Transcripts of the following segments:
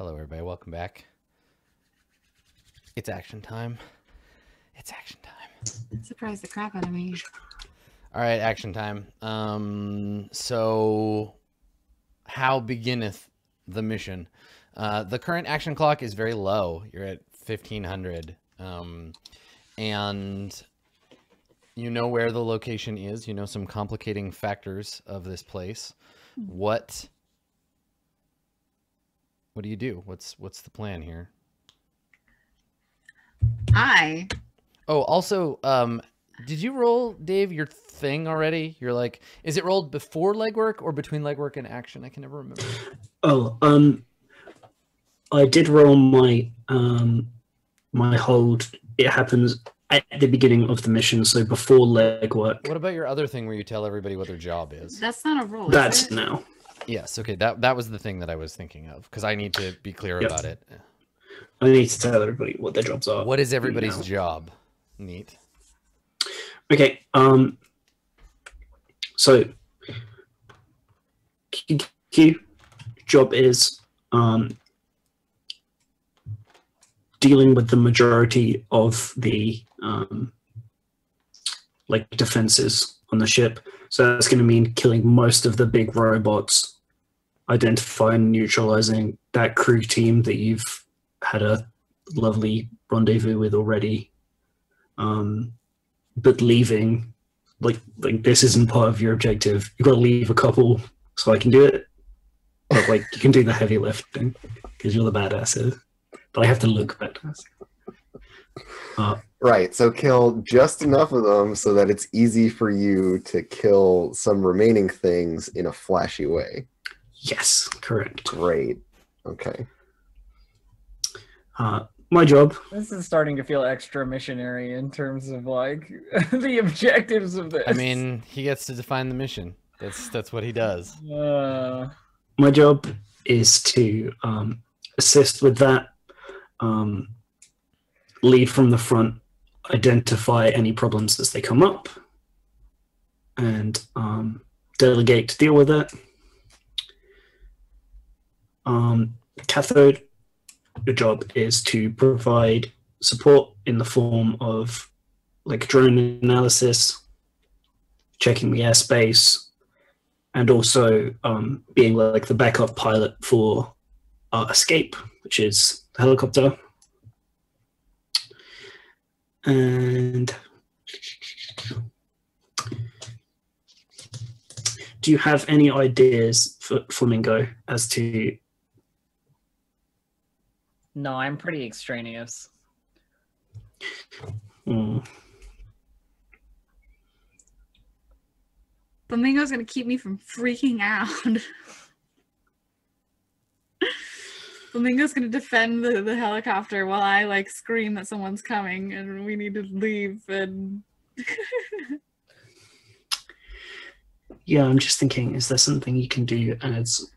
Hello, everybody. Welcome back. It's action time. It's action time. Surprise the crap out of me. All right, action time. Um, so how beginneth the mission? Uh, the current action clock is very low. You're at 1500. Um, and you know where the location is. You know some complicating factors of this place. What what do you do? What's what's the plan here? I Oh, also, um, did you roll, Dave, your thing already? You're like, is it rolled before legwork or between legwork and action? I can never remember. Oh, um, I did roll my um my hold. It happens at the beginning of the mission, so before legwork. What about your other thing where you tell everybody what their job is? that's not a roll. That's it? now. Yes, okay, that that was the thing that I was thinking of because I need to be clear Yep. about it. I need to tell everybody what their jobs are. What is everybody's now. job? Neat. Okay. Um. So, Q job is um dealing with the majority of the um like defenses on the ship. So that's going to mean killing most of the big robots, identifying, neutralizing that crew team that you've had a lovely rendezvous with already. Um, but leaving like like this isn't part of your objective. You've got to leave a couple so I can do it. But like you can do the heavy lifting because you're the badasses. But I have to look badass. Uh, Right. So kill just enough of them so that it's easy for you to kill some remaining things in a flashy way. yes, correct. Great. Okay. Uh, my job. This is starting to feel extra missionary in terms of like the objectives of this. I mean, he gets to define the mission. That's that's what he does. uh, My job is to um, assist with that. Um, lead from the front, identify any problems as they come up, and um, delegate to deal with it. Um, cathode, your job is to provide support in the form of like drone analysis, checking the airspace, and also um, being like the backup pilot for uh, Escape, which is the helicopter. And do you have any ideas for Flamingo as to? no, I'm pretty extraneous. Hmm, Flamingo's gonna keep me from freaking out. Flamingo's gonna defend the, the helicopter while I like scream that someone's coming and we need to leave and yeah, I'm just thinking, is there something you can do as?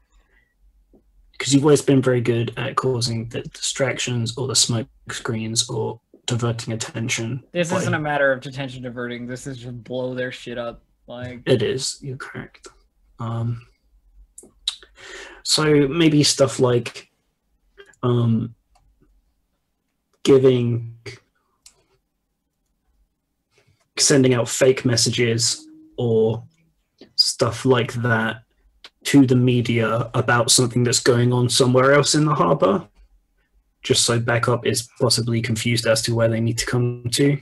Because you've always been very good at causing the distractions or the smoke screens or diverting attention. This by- isn't a matter of detention diverting. This is just blow their shit up. Like It is. You're correct. Um, so maybe stuff like um, giving, sending out fake messages or stuff like that to the media about something that's going on somewhere else in the harbor, just so backup is possibly confused as to where they need to come to.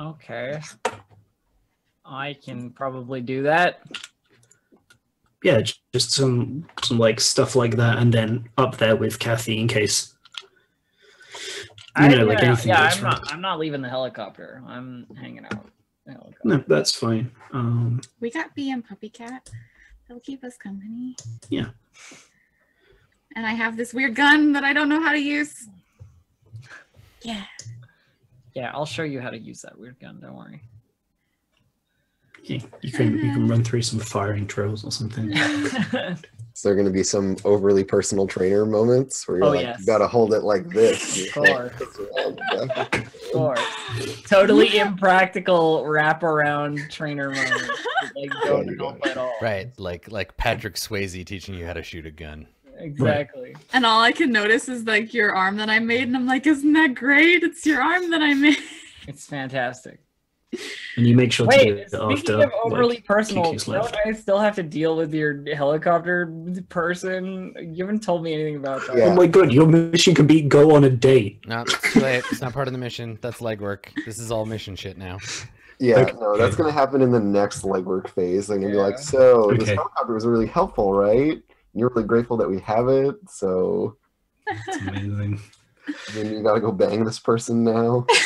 okay, I can probably do that. Yeah, just some some like stuff like that, and then up there with Kathy in case you I, know, like yeah, anything yeah, goes I'm wrong. not. I'm not leaving the helicopter. I'm hanging out. in the helicopter. No, that's fine. Um, we got BM Puppy Cat. He'll keep us company. Yeah. And I have this weird gun that I don't know how to use. Yeah. Yeah, I'll show you how to use that weird gun. Don't worry. You, you can you can run through some firing drills or something. Is there going to be some overly personal trainer moments where you're Oh, like, yes. you got to hold it like this? Of course. Totally impractical wraparound trainer moment. Like don't help at all. Right, like like Patrick Swayze teaching you how to shoot a gun. Exactly. And all I can notice is like your arm that I made, and I'm like, isn't that great? It's your arm that I made. It's fantastic. And you make sure to do Wait, it speaking after. of overly like, personal, don't. I still have to deal with your helicopter person? You haven't told me anything about that. Oh my god, your mission can be go on a date. No, it's. It's not part of the mission. That's legwork. This is all mission shit now. Yeah, Okay. no, that's gonna happen in the next legwork phase. I'm gonna be like, Yeah. so this helicopter was really helpful, right? You're really grateful that we have it, so It's amazing. then you gotta go bang this person now.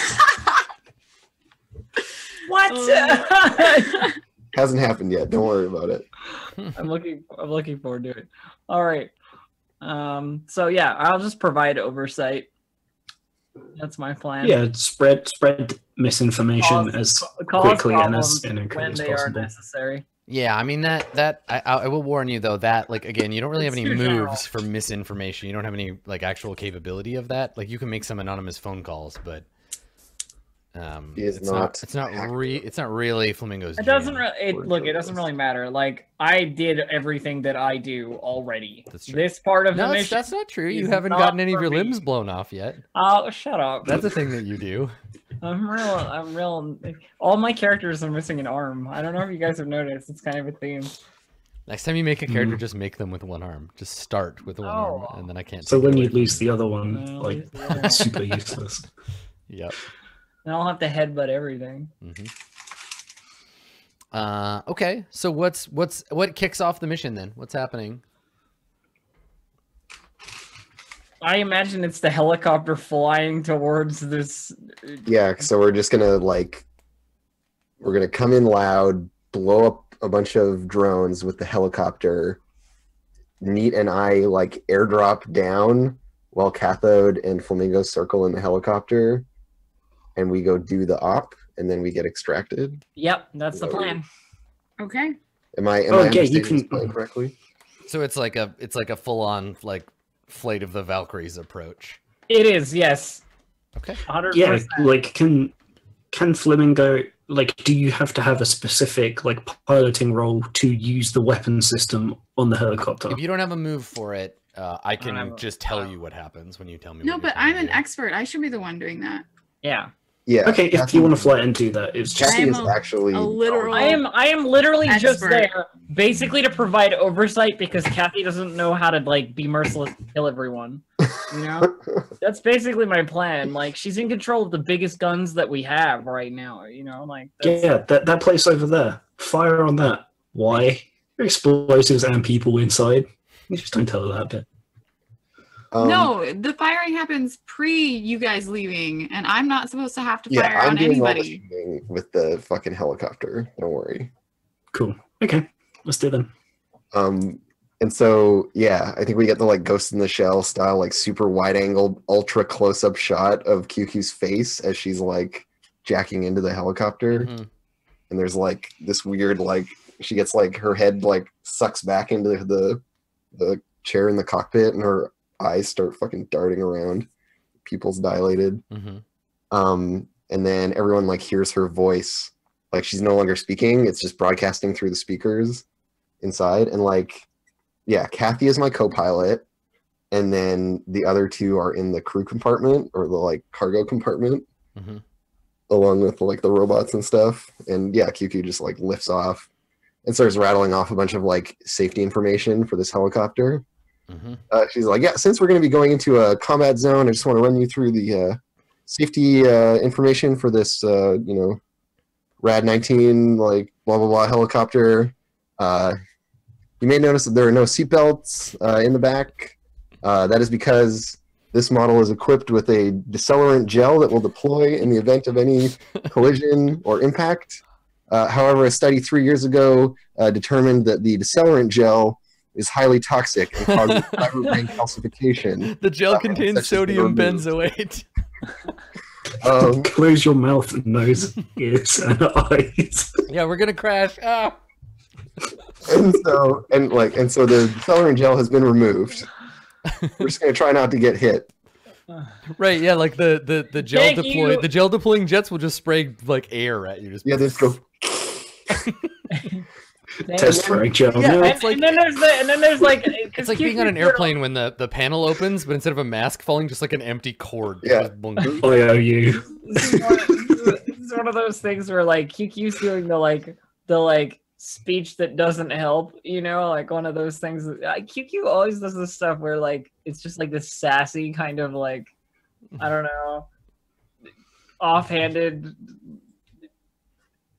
What? Oh. Hasn't happened yet. Don't worry about it. I'm looking. I'm looking forward to it. All right. Um. So yeah, I'll just provide oversight. That's my plan. Yeah, spread spread misinformation Cause- as Cause quickly and as problems inaccurate when as they are necessary. Yeah, I mean that that I, I I will warn you though that like again you don't really have any too general. moves for misinformation. You don't have any like actual capability of that. Like you can make some anonymous phone calls, but um, He is it's not, not it's not re it's not really flamingos. It doesn't jam. really. It, look, it doesn't really matter. Like I did everything that I do already. That's true. This part of No, the it's, mission. that's not true. You haven't gotten any of your me. limbs blown off yet. Oh, shut up. That's a thing that you do. I'm real. I'm real. All my characters are missing an arm. I don't know if you guys have noticed. It's kind of a theme. Next time you make a character, Mm. just make them with one arm. Just start with one Oh. arm, and then I can't. So take when you lose the other one, like lose the other one. it's super useless. Yep. And I'll have to headbutt everything. hmm Uh, okay. So what's what's what kicks off the mission then? What's happening? I imagine it's the helicopter flying towards this. Yeah, so we're just gonna like we're gonna come in loud, blow up a bunch of drones with the helicopter. Neat and I like airdrop down while Cathode and Flamingo circle in the helicopter, and we go do the op, and then we get extracted. Yep, that's the plan. Okay. Am I am Oh, I yeah, you understanding this can- plan correctly? So it's like a it's like a full on like flight of the Valkyries approach. It is, yes. Okay. 100%. Yeah, like can can Flamingo like do you have to have a specific like piloting role to use the weapon system on the helicopter? If you don't have a move for it, uh, I can I'm- just tell you what happens when you tell me. No, what but I'm an do. expert. I should be the one doing that. Yeah. Yeah. Okay, if you want to fly and do that, it's just Kathy is a- actually a literal- I am I am literally just there basically to provide oversight because Kathy doesn't know how to like be merciless and kill everyone. You know? That's basically my plan. Like she's in control of the biggest guns that we have right now, you know, like that's, yeah, that that place over there. Fire on that. Why? Explosives and people inside. You just don't tell her that bit. Um, no, the firing happens pre you guys leaving, and I'm not supposed to have to Yeah, fire I'm on doing all the anybody. shooting with the fucking helicopter. Don't worry. Cool. Okay, let's do them. Um, and so yeah, I think we get the like Ghost in the Shell style, like super wide angle, ultra close up shot of QQ's face as she's like jacking into the helicopter, Mhm. and there's like this weird like she gets like her head like sucks back into the the chair in the cockpit, and her eyes start fucking darting around, pupils dilated. Mhm. um, and then everyone like hears her voice. Like she's no longer speaking. It's just broadcasting through the speakers inside. And like yeah kathy is my co-pilot. And then the other two are in the crew compartment or the like cargo compartment Mhm. along with like the robots and stuff. And yeah qq just like lifts off and starts rattling off a bunch of like safety information for this helicopter Mhm. uh, she's like, yeah, since we're going to be going into a combat zone, I just want to run you through the uh, safety uh, information for this, uh, you know, Rad 19, like blah blah blah helicopter. Uh, you may notice that there are no seatbelts uh, in the back. Uh, that is because this model is equipped with a decelerant gel that will deploy in the event of any collision or impact. Uh, however, a study three years ago uh, determined that the decelerant gel is highly toxic and causes fibrobranch calcification. The gel Uh, contains such as the sodium benzoate. Um, Close your mouth, nose, ears, and eyes. yeah, we're gonna crash. Ah. and so and like and so the decelerant gel has been removed. We're just gonna try not to get hit. Right. Yeah. Like the the the gel Thank deploy you. the gel deploying jets will just spray like air at you. Just Yeah, they just go. Test frag gel. Yeah, no. And, It's like- and then there's the, and then there's like It's like being on an airplane when the, the panel opens, but instead of a mask falling, just like an empty cord. Yeah. Just blunk. I owe you. This is, one, this is- one of those things where like QQ's doing the like the like speech that doesn't help, you know, like one of those things. that- uh, QQ always does this stuff where like it's just like this sassy kind of like I don't know, offhanded,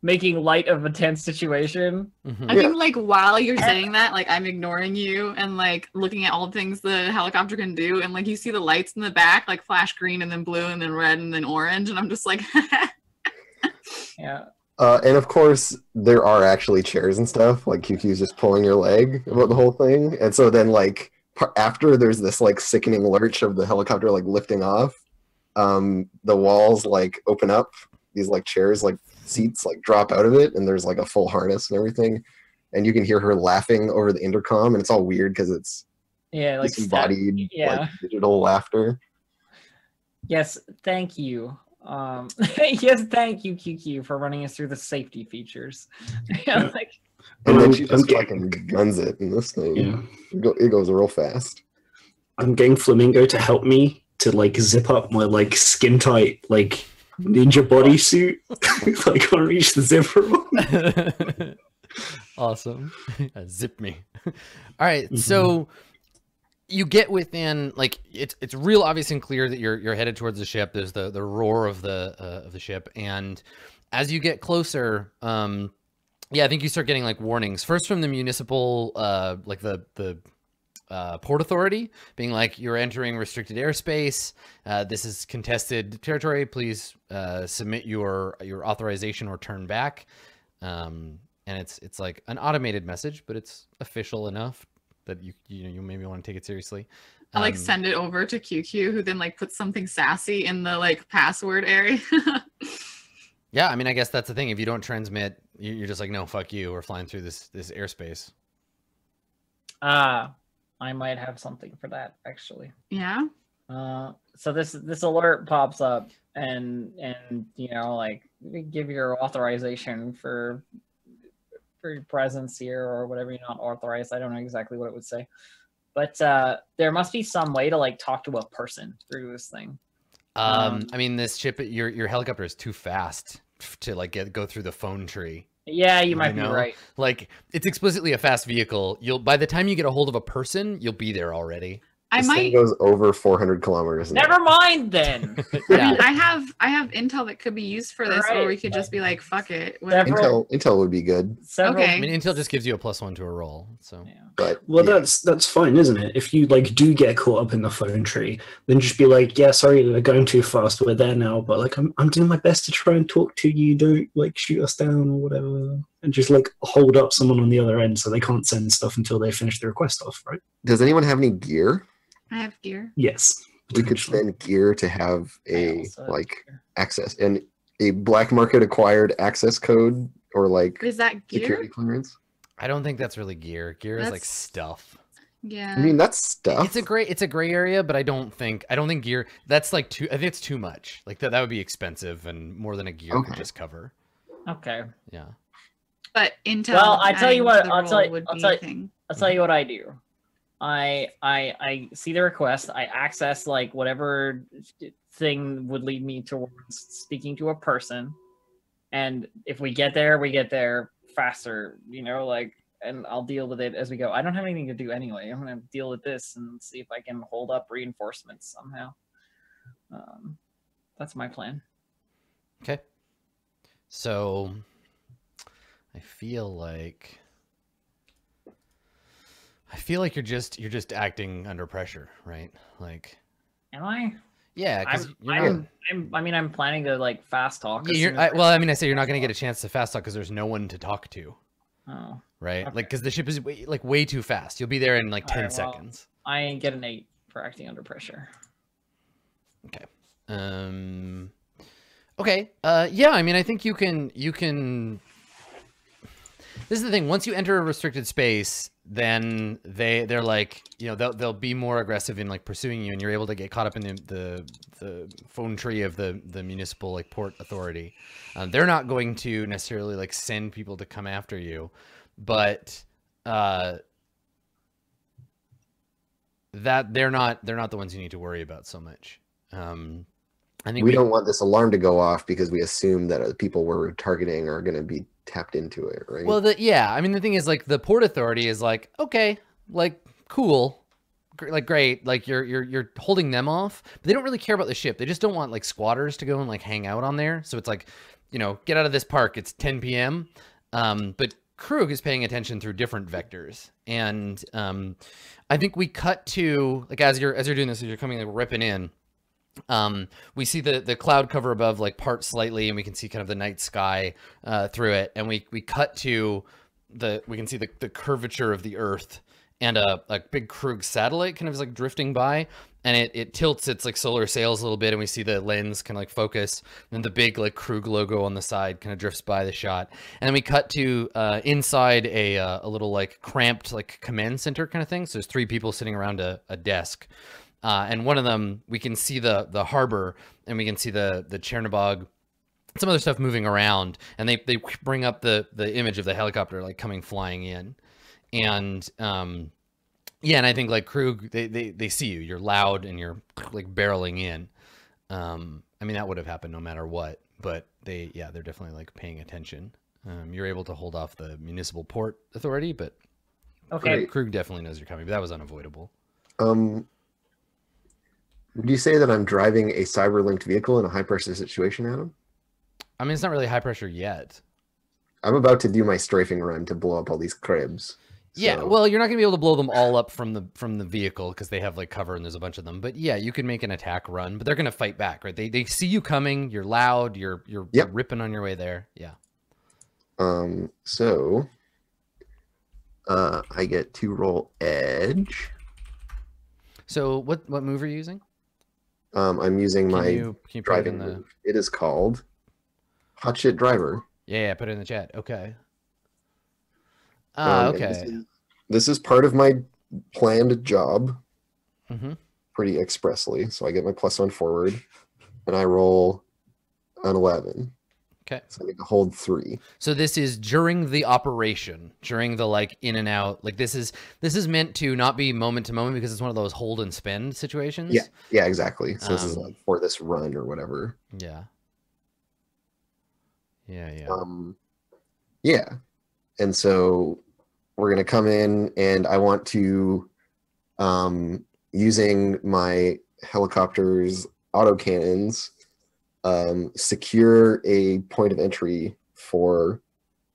making light of a tense situation. Mhm. I Yeah. think like while you're saying that, like I'm ignoring you and like looking at all the things the helicopter can do, and like you see the lights in the back like flash green and then blue and then red and then orange, and I'm just like, Yeah. Uh, and of course, there are actually chairs and stuff. Like QQ's just pulling your leg about the whole thing, and so then like par- after there's this like sickening lurch of the helicopter like lifting off, um, the walls like open up. These like chairs like seats like drop out of it, and there's like a full harness and everything, and you can hear her laughing over the intercom, and it's all weird because it's Yeah, like disembodied step- yeah. like digital laughter. Yes, thank you. Um, yes, thank you, QQ, for running us through the safety features. yeah, like, And then she just getting- fucking guns it in this thing. Yeah. It, go, it goes real fast. I'm getting Flamingo to help me to like zip up my like skin tight like ninja bodysuit. I can't reach the zipper. awesome. Zip me. All right, so you get within like it's it's real obvious and clear that you're you're headed towards the ship. There's the the roar of the uh, of the ship, and as you get closer, um, yeah, I think you start getting like warnings first from the municipal, uh, like the the uh, port authority, being like you're entering restricted airspace. Uh, this is contested territory. Please uh, submit your your authorization or turn back. Um, and it's it's like an automated message, but it's official enough that you you know you maybe want to take it seriously. I like Um, send it over to QQ, who then like puts something sassy in the like password area. Yeah, I mean, I guess that's the thing. If you don't transmit, you- you're just like, no, fuck you. We're flying through this this airspace. ah, I might have something for that actually. yeah. Uh, so this this alert pops up, and and you know, like give your authorization for for your presence here or whatever you're not authorized. I don't know exactly what it would say, but uh, there must be some way to like talk to a person through this thing. Um, Um, I mean, this ship, your your helicopter is too fast to like get go through the phone tree. Yeah, you might be right. Like, it's explicitly a fast vehicle. You'll by the time you get a hold of a person, you'll be there already. I This thing might goes over 400 kilometers. Never mind then. I mean I have I have intel that could be used for this, or we could just be like, fuck it. Several- Intel, Intel would be good, Several, Okay. I mean, Intel just gives you a plus one to a roll. So Yeah. but Well, yeah. that's that's fine, isn't it? If you like do get caught up in the phone tree, then just be like, "Yeah, sorry, we're going too fast. We're there now, but like, I'm I'm doing my best to try and talk to you. Don't like shoot us down or whatever." And just like hold up someone on the other end so they can't send stuff until they finish the request off, right? Does anyone have any gear? I have gear. Yes. We could spend gear to have a like gear. access and a black market acquired access code or like Is that security gear? clearance. I don't think that's really gear. Gear is like stuff. Yeah. I mean, that's stuff. It's a gray it's a gray area, but I don't think I don't think gear that's like too I think it's too much. Like that that would be expensive and more than a gear could just cover. Okay. Yeah. but Intel. Well, I tell you what, I'll tell you- I'll tell you- I'll tell you what I do. I I I see the request. I access like whatever thing would lead me towards speaking to a person, and if we get there, we get there faster. You know, like, and I'll deal with it as we go. I don't have anything to do anyway. I'm gonna deal with this and see if I can hold up reinforcements somehow. Um, that's my plan. Okay. So I feel like I feel like you're just you're just acting under pressure, right? Like Am I? yeah, because I'm, I'm. I'm, I mean, I'm planning to like fast talk. Yeah, you're, I, well, I mean, I say you're not going to get a chance to fast talk because there's no one to talk to, Oh, right? Okay. Like, because the ship is way, like way too fast. You'll be there in like ten right, well, seconds. I get an eight for acting under pressure. Okay. Um. Okay. Uh. Yeah. I mean, I think you can. You can. This is the thing. Once you enter a restricted space, then they they're like you know they'll they'll be more aggressive in like pursuing you and you're able to get caught up in the the, the phone tree of the the municipal like port authority. Um, they're not going to necessarily like send people to come after you but uh that they're not they're not the ones you need to worry about so much. Um i think we don't want this alarm to go off because we assume that the people we're targeting are going to be tapped into it, right? Well, the, yeah. I mean, the thing is, like, the port authority is like, okay, like, cool, like, great. Like, you're you're you're holding them off, but they don't really care about the ship. They just don't want like squatters to go and like hang out on there. So it's like, you know, get out of this park. It's 10 p.m. Um, but Krug is paying attention through different vectors, and um, I think we cut to like as you're as you're doing this, as you're coming like ripping in um we see the the cloud cover above like part slightly and we can see kind of the night sky uh through it. And we we cut to the we can see the, the curvature of the earth and a, a big krug satellite kind of is like drifting by. And it, it tilts its like solar sails a little bit and we see the lens kind of like focus and the big like krug logo on the side kind of drifts by the shot. And then we cut to uh inside a uh, a little like cramped like command center kind of thing. So there's three people sitting around a, a desk uh, and one of them we can see the the harbor and we can see the the Chernobog some other stuff moving around. And they they bring up the the image of the helicopter like coming flying in. And um yeah and i think like krug they they, they see you. You're loud and you're like barreling in. Um i mean that would have happened no matter what but they yeah they're definitely like paying attention. Um you're able to hold off the municipal port authority but Okay. Great. krug definitely knows you're coming but that was unavoidable. Um, would you say that I'm driving a cyber linked vehicle in a high pressure situation, Adam? i mean it's not really high pressure yet I'm about to do my strafing run to blow up all these cribs. Yeah, So- well, you're not gonna be able to blow them all up from the from the vehicle because they have like cover and there's a bunch of them. But yeah, you can make an attack run, but they're gonna fight back, right? They they see you coming. You're loud. You're you're, Yep. you're ripping on your way there. Yeah. Um, so uh, I get to roll edge. So what what move are you using? Um, I'm using Can my you can you put it driving in the. It is called Hot Shit Driver. yeah yeah put it in the chat. Okay. Um, Ah and okay. This is, this is part of my planned job, hmm pretty expressly. So I get my plus one forward, and I roll an eleven. Okay. So I need to hold three. So this is during the operation, during the like in and out. Like this is this is meant to not be moment to moment because it's one of those hold and spend situations. Yeah. Yeah, exactly. So this is Um, like for this run or whatever. Yeah. Yeah, yeah. Um, yeah. And so we're going to come in and I want to, um, using my helicopter's autocannons, um, secure a point of entry for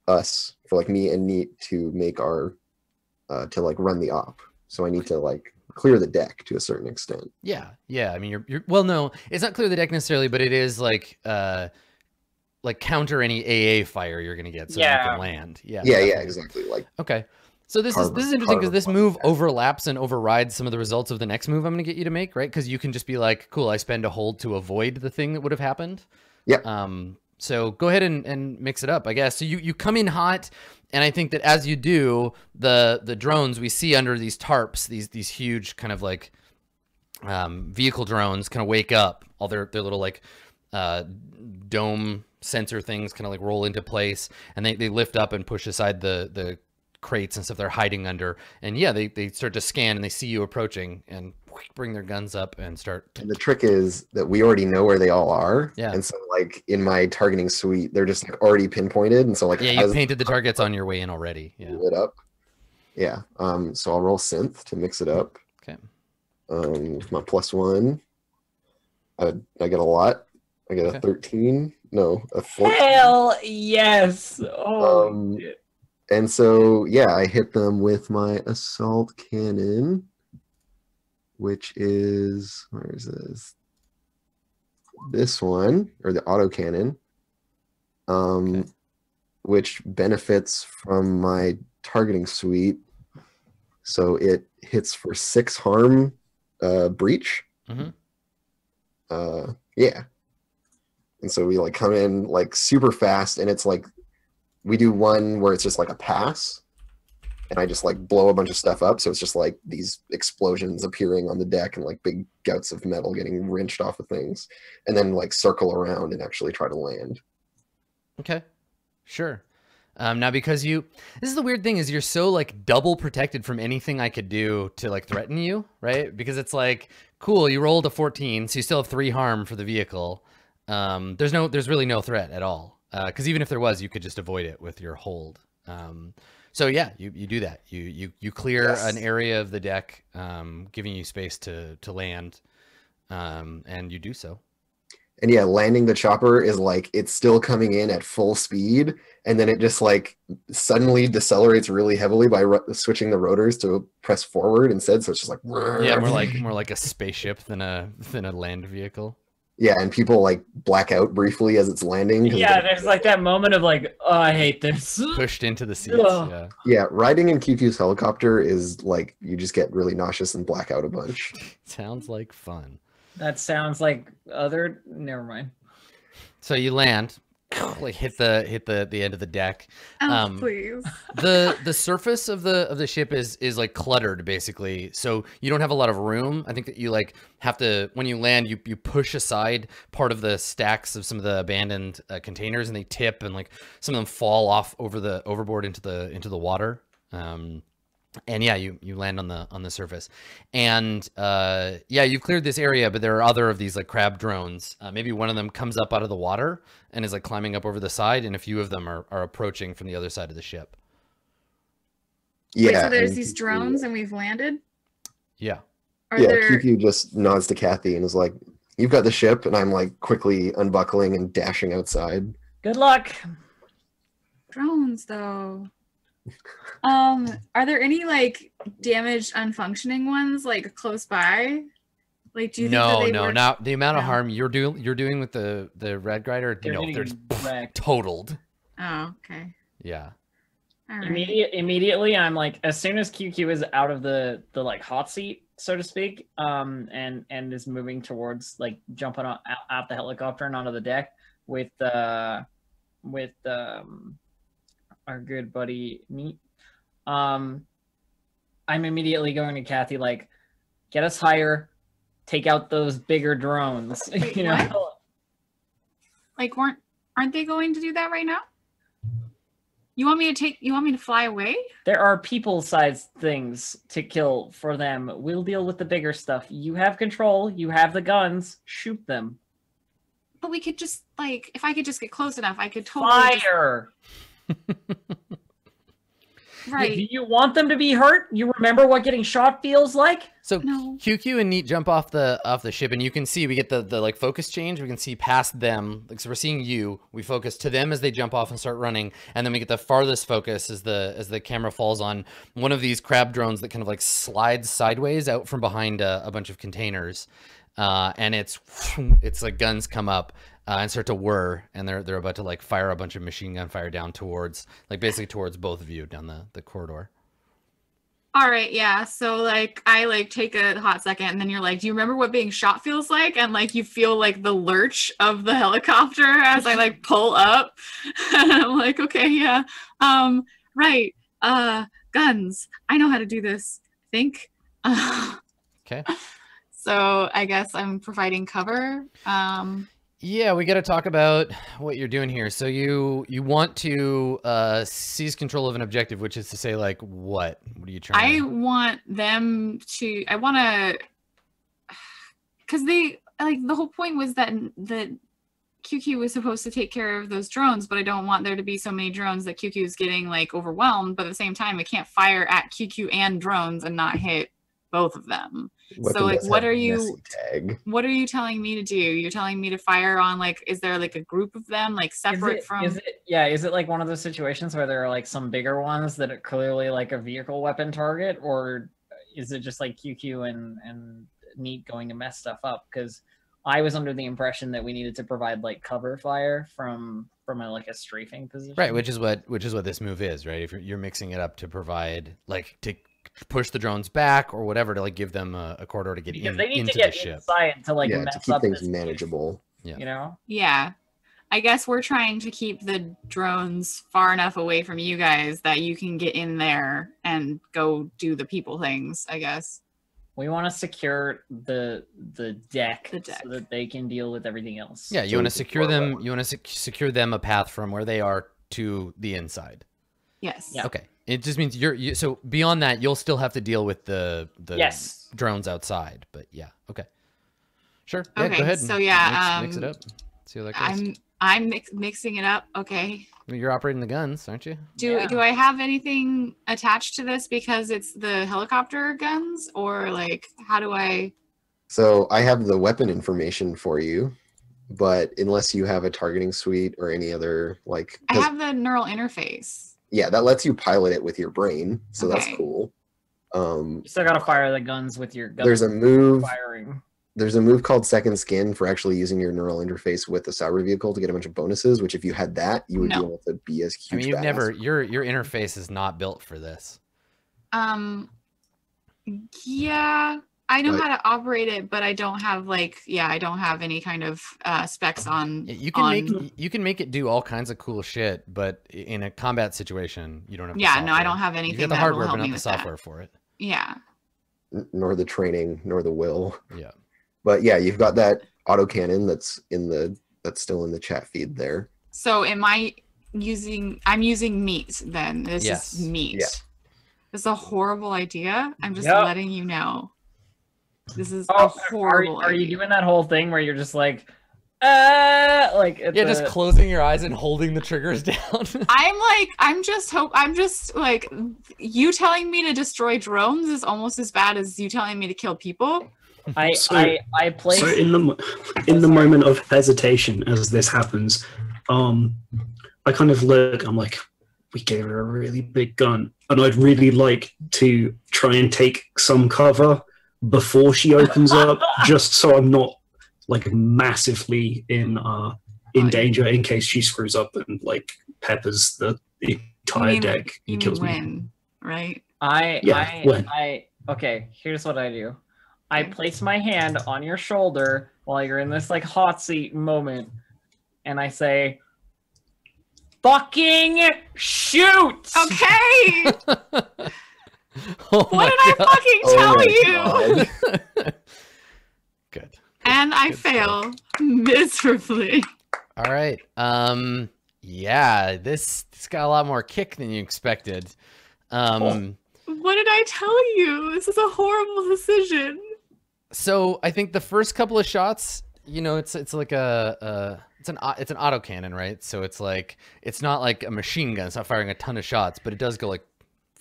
us, for like me and Neat to make our, uh, to like run the op. So I need to like clear the deck to a certain extent. Yeah, yeah. I mean, you're, you're well, no, it's not clear the deck necessarily, but it is like, uh, like counter any AA fire you're gonna get, so you can land. Yeah, Yeah, yeah, exactly. Like, Okay, so this is this is interesting because this move that. overlaps and overrides some of the results of the next move I'm gonna get you to make, right? Because you can just be like, cool, I spend a hold to avoid the thing that would have happened. Yeah. Um. So go ahead and, and mix it up, I guess. So you, you come in hot, and I think that as you do, the the drones we see under these tarps, these these huge kind of like um, vehicle drones kind of wake up. All their their little like uh, dome sensor things kind of like roll into place, and they, they lift up and push aside the the crates and stuff they're hiding under. And yeah, they they start to scan and they see you approaching and bring their guns up and start. And the trick is that we already know where they all are. Yeah. And so like in my targeting suite, they're just like already pinpointed. And so like Yeah, you painted the targets on your way in already. Yeah. it up. Yeah. Um, so I'll roll synth to mix it up. Okay. Um with my plus one. I I get a lot. I get Okay. a 13. No, a 14. Hell yes. Oh, Um, shit. And so yeah, I hit them with my assault cannon, which is where is this? This one, or the auto cannon. Um Okay. which benefits from my targeting suite. So it hits for six harm uh breach. Mhm. Uh yeah. And so we like come in like super fast and it's like we do one where it's just like a pass and I just like blow a bunch of stuff up. So it's just like these explosions appearing on the deck and like big gouts of metal getting wrenched off of things, and then like circle around and actually try to land. Okay, sure. Um, now because you, this is the weird thing is you're so like double protected from anything I could do to like threaten you, right? Because it's like, cool, you rolled a 14, so you still have three harm for the vehicle. Um, there's no, there's really no threat at all. Uh, cause even if there was, you could just avoid it with your hold. Um, so yeah, you, you do that. You, you, you clear Yes. an area of the deck, um, giving you space to, to land. Um, and you do so. And yeah, landing the chopper is like it's still coming in at full speed, and then it just like suddenly decelerates really heavily by switching the rotors to press forward instead. So it's just like Yeah, more like, more like a spaceship than a, than a land vehicle. Yeah, and people like black out briefly as it's landing. Yeah, the- there's like that moment of like, oh, I hate this. Pushed into the seats. Ugh. Yeah. yeah, riding in QQ's helicopter is like you just get really nauseous and black out a bunch. Sounds like fun. That sounds like other. Never mind. So you land, like hit the hit the the end of the deck. Oh, Um, please. the The surface of the of the ship is is like cluttered basically. So you don't have a lot of room. I think that you like have to when you land, you you push aside part of the stacks of some of the abandoned uh, containers, and they tip, and like some of them fall off over the overboard into the into the water. Um, and yeah, you you land on the on the surface, and uh, yeah, you've cleared this area, but there are other of these like crab drones. Uh, maybe one of them comes up out of the water and is like climbing up over the side, and a few of them are are approaching from the other side of the ship. Yeah, Wait, so there's these QQ drones and we've landed? Yeah, Are yeah, there QQ just nods to Kathy and is like, "You've got the ship," and I'm like quickly unbuckling and dashing outside. Good luck. drones though? Um, are there any like damaged, unfunctioning ones like close by? Like, do you think that no, they no, were... not the amount of No. harm you're doing you're doing with the the red grider. They're no, getting there's wrecked. totaled. Oh, okay. Yeah, All right. Immediate, immediately, I'm like, as soon as QQ is out of the the like hot seat, so to speak, um, and and is moving towards like jumping out, out, out the helicopter and onto the deck with uh with um our good buddy Neat. Um, I'm immediately going to Kathy like, get us higher, take out those bigger drones. Wait, you know, Like, weren't aren't they going to do that right now? You want me to take? You want me to fly away? there are people-sized things to kill for them. We'll deal with the bigger stuff. You have control. You have the guns. Shoot them. But we could just like, if I could just get close enough, I could totally. just- Fire. right. Do you want them to be hurt? You remember what getting shot feels like? So No. QQ and Neat jump off the off the ship, and you can see we get the the like focus change. We can see past them, like so we're seeing you. We focus to them as they jump off and start running, and then we get the farthest focus as the as the camera falls on one of these crab drones that kind of like slides sideways out from behind a, a bunch of containers, uh, and it's it's like guns come up. Uh, and start to whir, and they're they're about to like fire a bunch of machine gun fire down towards, like basically towards both of you down the the corridor. All right, yeah. So like I like take a hot second and then you're like, "Do you remember what being shot feels like?" And like you feel like the lurch of the helicopter as I like pull up. and I'm like, "Okay, yeah. Um, right. Uh guns. I know how to do this. I think." Okay. so I guess I'm providing cover. Um Yeah, we got to talk about what you're doing here. So you you want to uh, seize control of an objective, which is to say, like, what? What are you trying? I to... want them to. I want to, because they like the whole point was that that QQ was supposed to take care of those drones, but I don't want there to be so many drones that QQ is getting like overwhelmed. But at the same time, I can't fire at QQ and drones and not hit both of them. Weapon like, what are you- Tag. What are you telling me to do? You're telling me to fire on like, is there like a group of them like Is separate it, from? is it yeah, is it like one of those situations where there are like some bigger ones that are clearly like a vehicle weapon target, or is it just like QQ and and Neat going to mess stuff up? Because I was under the impression that we needed to provide like cover fire from from a like a strafing position. Right, which is what which is what this move is, right? If you're, you're mixing it up to provide like to push the drones back or whatever to like give them a, a corridor to get because in, they need into to get the ship. inside to like yeah, to keep up things this, manageable. You know, Yeah. I guess we're trying to keep the drones far enough away from you guys that you can get in there and go do the people things. I guess. We want to secure the the deck, The deck. so that they can deal with everything else. Yeah, you want to secure them. level. You want to sec- secure them a path from where they are to the inside. Yes. Yeah. Okay. It just means you're you, so beyond that, you'll still have to deal with the the Yes. drones outside. But yeah, okay, sure. Yeah, Okay, go ahead. so yeah, mix, mix it um, up. See how that goes. I'm I'm mix- mixing it up. Okay. You're operating the guns, aren't you? Do Yeah. do I have anything attached to this because it's the helicopter guns or like how do I So I have the weapon information for you, but unless you have a targeting suite or any other like, I have the neural interface. Yeah, that lets you pilot it with your brain, so Okay. that's cool. Um, You still gotta fire the guns with your gun. there's a move. firing. There's a move called Second Skin for actually using your neural interface with the cyber vehicle to get a bunch of bonuses. Which, if you had that, you would No. be able to be as huge. I mean, you've badass. never your your interface is not built for this. Um yeah, I know But- how to operate it, but I don't have like yeah, I don't have any kind of uh specs on You can on make you can make it do all kinds of cool shit, but in a combat situation, you don't have. Yeah, no, I don't have anything. You anything get the that hardware, but not the with that. software for it. Yeah. Nor the training, nor the will. Yeah. But yeah, you've got that autocannon that's in the that's still in the chat feed there. So am I using I'm using meat then. This Yes. is meat. Yeah. This is a horrible idea. I'm just Yep. letting you know. This is Oh, a are, horrible are you doing that whole thing where you're just like, uh, like at Yeah, the- just closing your eyes and holding the triggers down. I'm like, I'm just hope I'm just like you telling me to destroy drones is almost as bad as you telling me to kill people. I So- I I play. So in the in the moment of hesitation as this happens, um, I kind of look. I'm like, we gave her a really big gun, and I'd really like to try and take some cover before she opens up, just so I'm not like massively in uh in danger in case she screws up and like peppers the entire mean- deck and mean kills me. right? I Yeah, I when? I okay. Here's what I do. I place my hand on your shoulder while you're in this like hot seat moment, and I say, "Fucking shoot!" Okay. oh what did I fucking tell my you? Good. And I Good stuff. fail miserably. All right. Um. Yeah. This this got a lot more kick than you expected. Um. What did I tell you? This is a horrible decision. So I think the first couple of shots, you know, it's it's like a, a it's an au- it's an autocannon, right? So it's like it's not like a machine gun. It's not firing a ton of shots, but it does go like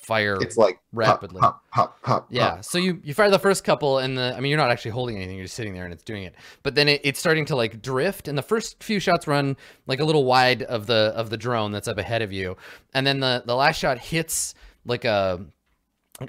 fire. It's like Rapidly. Pop, pop, pop, pop, yeah. pop. So you you fire the first couple, and the I mean, you're not actually holding anything. You're just sitting there, and it's doing it. But then it, it's starting to like drift, and the first few shots run like a little wide of the of the drone that's up ahead of you, and then the the last shot hits like a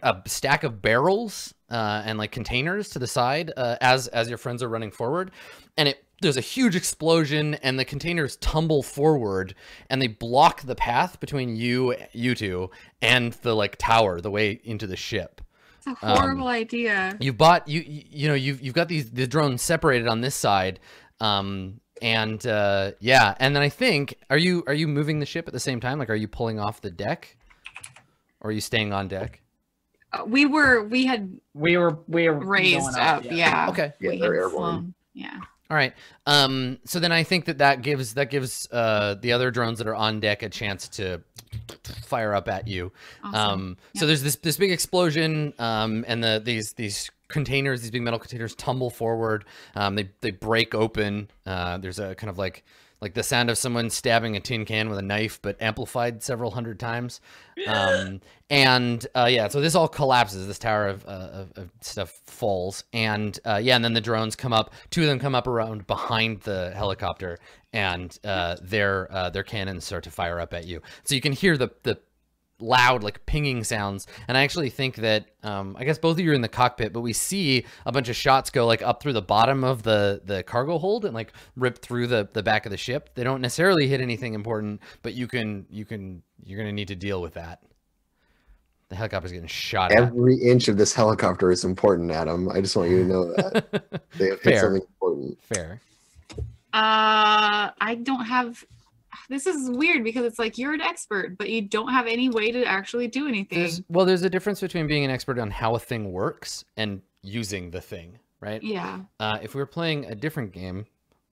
a stack of barrels uh, and like containers to the side uh, as as your friends are running forward, and it there's a huge explosion and the containers tumble forward and they block the path between you you two and the like tower the way into the ship. It's a Um, horrible idea. You've bought you you you know you've you've got these the drones separated on this side, um and uh yeah and then I think are you are you moving the ship at the same time like are you pulling off the deck, or are you staying on deck? Uh, we were we had We were we were raised going up, yeah. Okay. Yeah, we had airborne. flown. Yeah. All right. Um, so then I think that that gives that gives uh, the other drones that are on deck a chance to fire up at you. Awesome. Um, So there's this this big explosion, um, and the these these containers, these big metal containers, tumble forward. Um, they they break open. Uh, there's a kind of like like the sound of someone stabbing a tin can with a knife, but amplified several hundred times. Um, and uh, yeah, so this all collapses. This tower of, uh, of, of stuff falls, and uh, yeah, and then the drones come up. Two of them come up around behind the helicopter, and uh, their uh, their cannons start to fire up at you. So you can hear the the loud like pinging sounds and i actually think that um i guess both of you are in the cockpit but we see a bunch of shots go like up through the bottom of the the cargo hold and like rip through the the back of the ship they don't necessarily hit anything important but you can you can you're gonna need to deal with that the helicopter's getting shot at Every inch of this helicopter is important, Adam. I just want you to know that they have hit Fair. something important. fair Uh, I don't have. This is weird because it's like you're an expert, but you don't have any way to actually do anything. There's, well, there's a difference between being an expert on how a thing works and using the thing, right? yeah. Uh, if we were playing a different game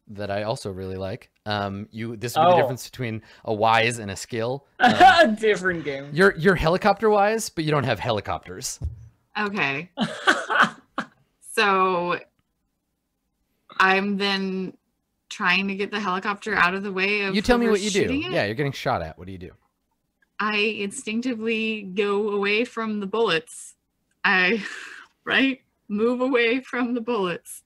that I also really like, um, you this would be Oh. the difference between a wise and a skill. Um, Different game. you're you're helicopter wise, but you don't have helicopters. Okay. So I'm then trying to get the helicopter out of the way of You tell me what you do. it. Yeah, you're getting shot at. What do you do? I instinctively go away from the bullets. I right move away from the bullets.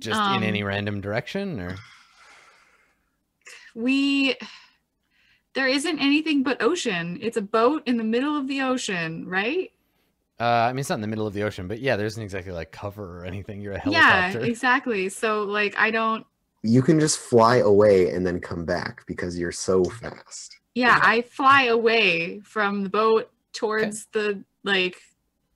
Just Um, in any random direction, or We there isn't anything but ocean. It's a boat in the middle of the ocean, right? Uh, I mean, it's not in the middle of the ocean, but yeah, there isn't exactly like cover or anything. You're a helicopter. Yeah, helicopter. exactly. So like I don't You can just fly away and then come back because you're so fast. yeah, I fly away from the boat towards the like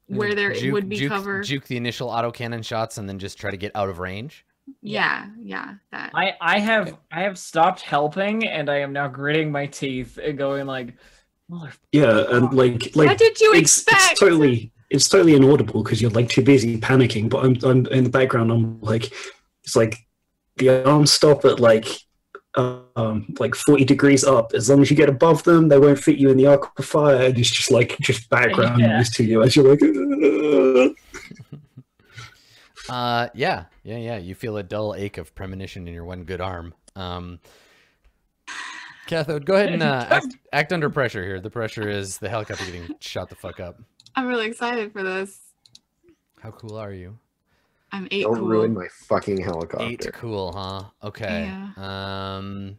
where there Juke- would be juke, cover. Juke the initial autocannon shots and then just try to get out of range. Yeah, yeah, that. I I have I have stopped helping and I am now gritting my teeth and going like, mother. Yeah, and like like what did you it's, expect? it's totally it's totally inaudible because you're like too busy panicking. But I'm I'm in the background. I'm like it's like the arms stop at like um like 40 degrees up. As long as you get above them, they won't fit you in the arc of fire. And it's just like just background Yeah. noise to you as you're like. "Ugh." Uh, yeah, yeah, yeah. You feel a dull ache of premonition in your one good arm. Um, Cathode, go ahead and uh, act, act under pressure here. The pressure is the helicopter getting shot the fuck up. I'm really excited for this. How cool are you? I'm eight Don't cool. ruin my fucking helicopter. Eight cool, huh? Okay. Yeah. Um.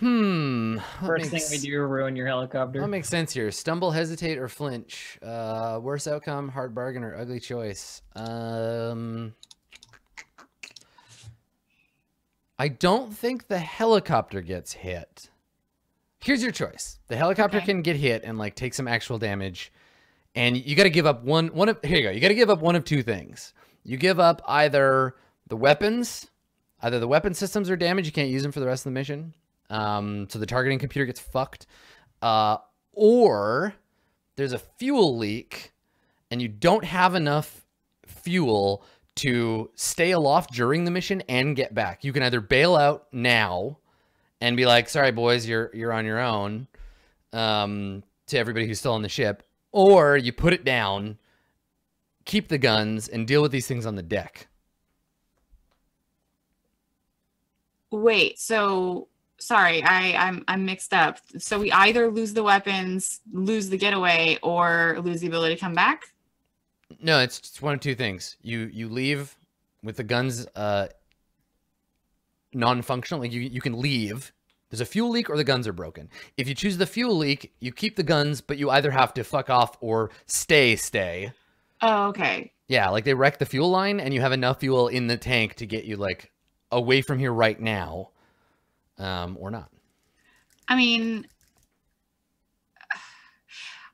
Hmm. what First thing we do ruin your helicopter. What makes sense here? Stumble, hesitate, or flinch? Uh, worse outcome, hard bargain, or ugly choice? Um, I don't think the helicopter gets hit. Here's your choice: the helicopter Okay. can get hit and like take some actual damage, and you got to give up one. One of here you go. You got to give up one of two things. You give up either the weapons, either the weapon systems are damaged, you can't use them for the rest of the mission. Um, so the targeting computer gets fucked. Uh, or there's a fuel leak and you don't have enough fuel to stay aloft during the mission and get back. You can either bail out now and be like, "Sorry, boys, you're you're on your own," um, to everybody who's still on the ship, or you put it down, keep the guns, and deal with these things on the deck. Wait, so sorry, I I'm I'm mixed up. So we either lose the weapons, lose the getaway, or lose the ability to come back. No, it's just one of two things. You you leave with the guns uh non-functional. Like you you can leave. There's a fuel leak or the guns are broken. If you choose the fuel leak, you keep the guns, but you either have to fuck off or stay stay. Oh, okay. Yeah, like they wreck the fuel line and you have enough fuel in the tank to get you like away from here right now. Um or not. I mean,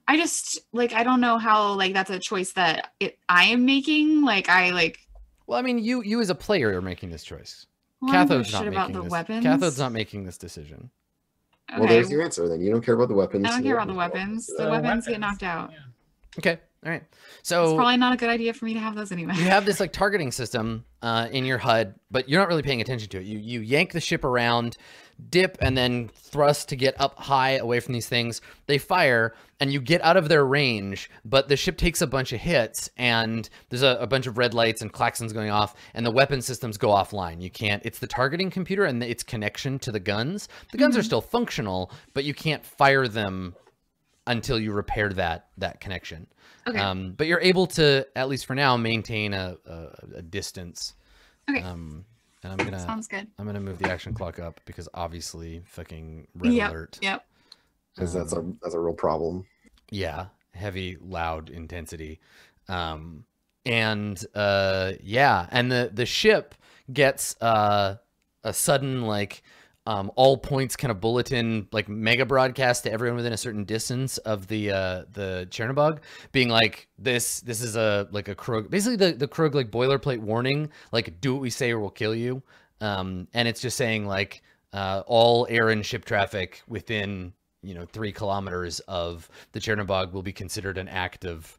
I just like I don't know how like that's a choice that it I am making. Like I like. Well, I mean, you you as a player are making this choice. Well, don't Cathode's not about making the this. weapons. Cathode's not making this decision. Okay. Well, there's your answer then. You don't care about the weapons. I don't care about the weapons weapons. The Uh, weapons get knocked out. Yeah. Okay. All right. It's So probably not a good idea for me to have those anyway. you have this like targeting system uh, in your HUD, but you're not really paying attention to it. You you yank the ship around, dip, and then thrust to get up high away from these things. They fire, and you get out of their range, but the ship takes a bunch of hits, and there's a, a bunch of red lights and klaxons going off, and the weapon systems go offline. You can't. It's the targeting computer and its connection to the guns. The guns are Mhm. still functional, but you can't fire them until you repair that that connection. Okay. Um, but you're able to, at least for now, maintain a, a, a distance. Okay. Um, and I'm gonna Sounds good. I'm gonna move the action clock up because obviously fucking red Yep. alert. Yep. Because that's a Um, that's a real problem. yeah, heavy, loud intensity. Um, and uh, yeah, and the the ship gets uh, a sudden like um, all points kind of bulletin like mega broadcast to everyone within a certain distance of the uh, the Chernobog, being like this this is a like a Krug basically the the Krug like boilerplate warning like do what we say or we'll kill you, um, and it's just saying like uh, all air and ship traffic within you know three kilometers of the Chernobog will be considered an act of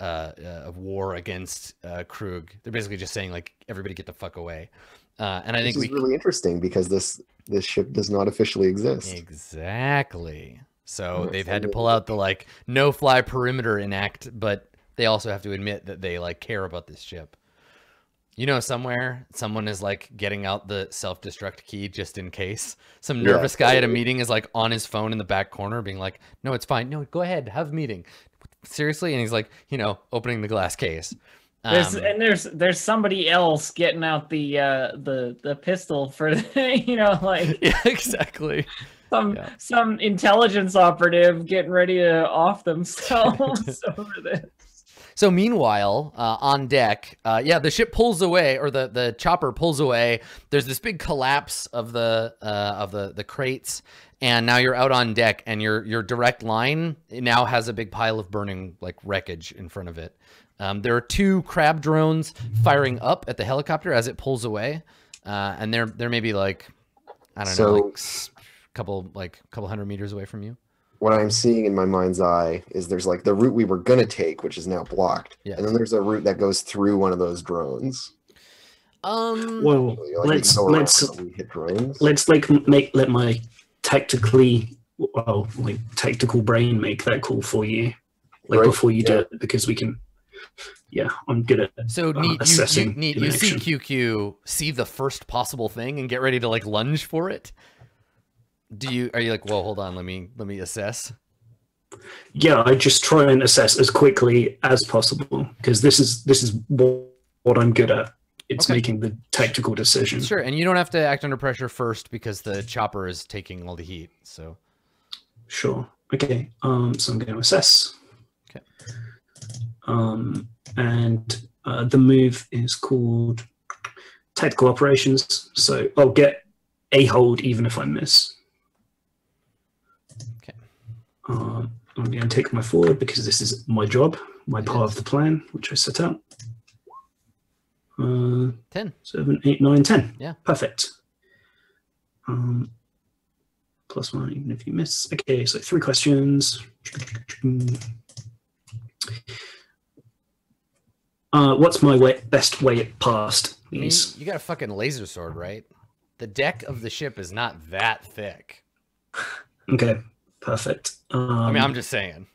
uh, uh, of war against uh, Krug. They're basically just saying like everybody get the fuck away. Uh, and I This think is we really interesting because this this ship does not officially exist. exactly. So they've had to pull out the like no fly perimeter enact, but they also have to admit that they like care about this ship. You know, somewhere someone is like getting out the self destruct key just in case. Some Yeah, nervous guy at a meeting is like on his phone in the back corner, being like, "No, it's fine. No, go ahead, have a meeting." Seriously, and he's like, you know, opening the glass case. There's Um, and there's there's somebody else getting out the uh the the pistol for you know like yeah, exactly. some Yeah. some intelligence operative getting ready to off themselves over this. So meanwhile, uh, on deck, uh, yeah, the ship pulls away, or the, the chopper pulls away. There's this big collapse of the uh, of the the crates, and now you're out on deck, and your your direct line now has a big pile of burning like wreckage in front of it. Um, there are two crab drones firing up at the helicopter as it pulls away, uh, and they're they're maybe like I don't know, like s- couple like couple hundred meters away from you. What I'm seeing in my mind's eye is there's like the route we were gonna take, which is now blocked, Yeah. and then there's a route that goes through one of those drones. Um, Well, Like, let's let's hit drones. let's like make let my tactically well like tactical brain make that call for you like Right, before you do it because we can yeah i'm good at So uh, neat, you, you, assessing neat, you see action. QQ, see the first possible thing, and get ready to like lunge for it. Do you? Are you like, well, hold on, let me let me assess. yeah i just try and assess as quickly as possible because this is this is what, what i'm good at it's Okay. making the tactical decision Sure, and you don't have to act under pressure first because the chopper is taking all the heat. So Sure. Okay. Um, so I'm going to assess. Okay. Um, and uh, the move is called tactical operations. So I'll get a hold even if I miss. Um, I'm going to take my forward because this is my job, my part of the plan, which I set out. Uh, ten. seven, eight, nine, ten. Yeah. Perfect. Um, plus one, even if you miss. Okay, so three questions. Uh, what's my way, best way past, I mean, you got a fucking laser sword, right? The deck of the ship is not that thick. Okay, perfect. Um, I mean, I'm just saying.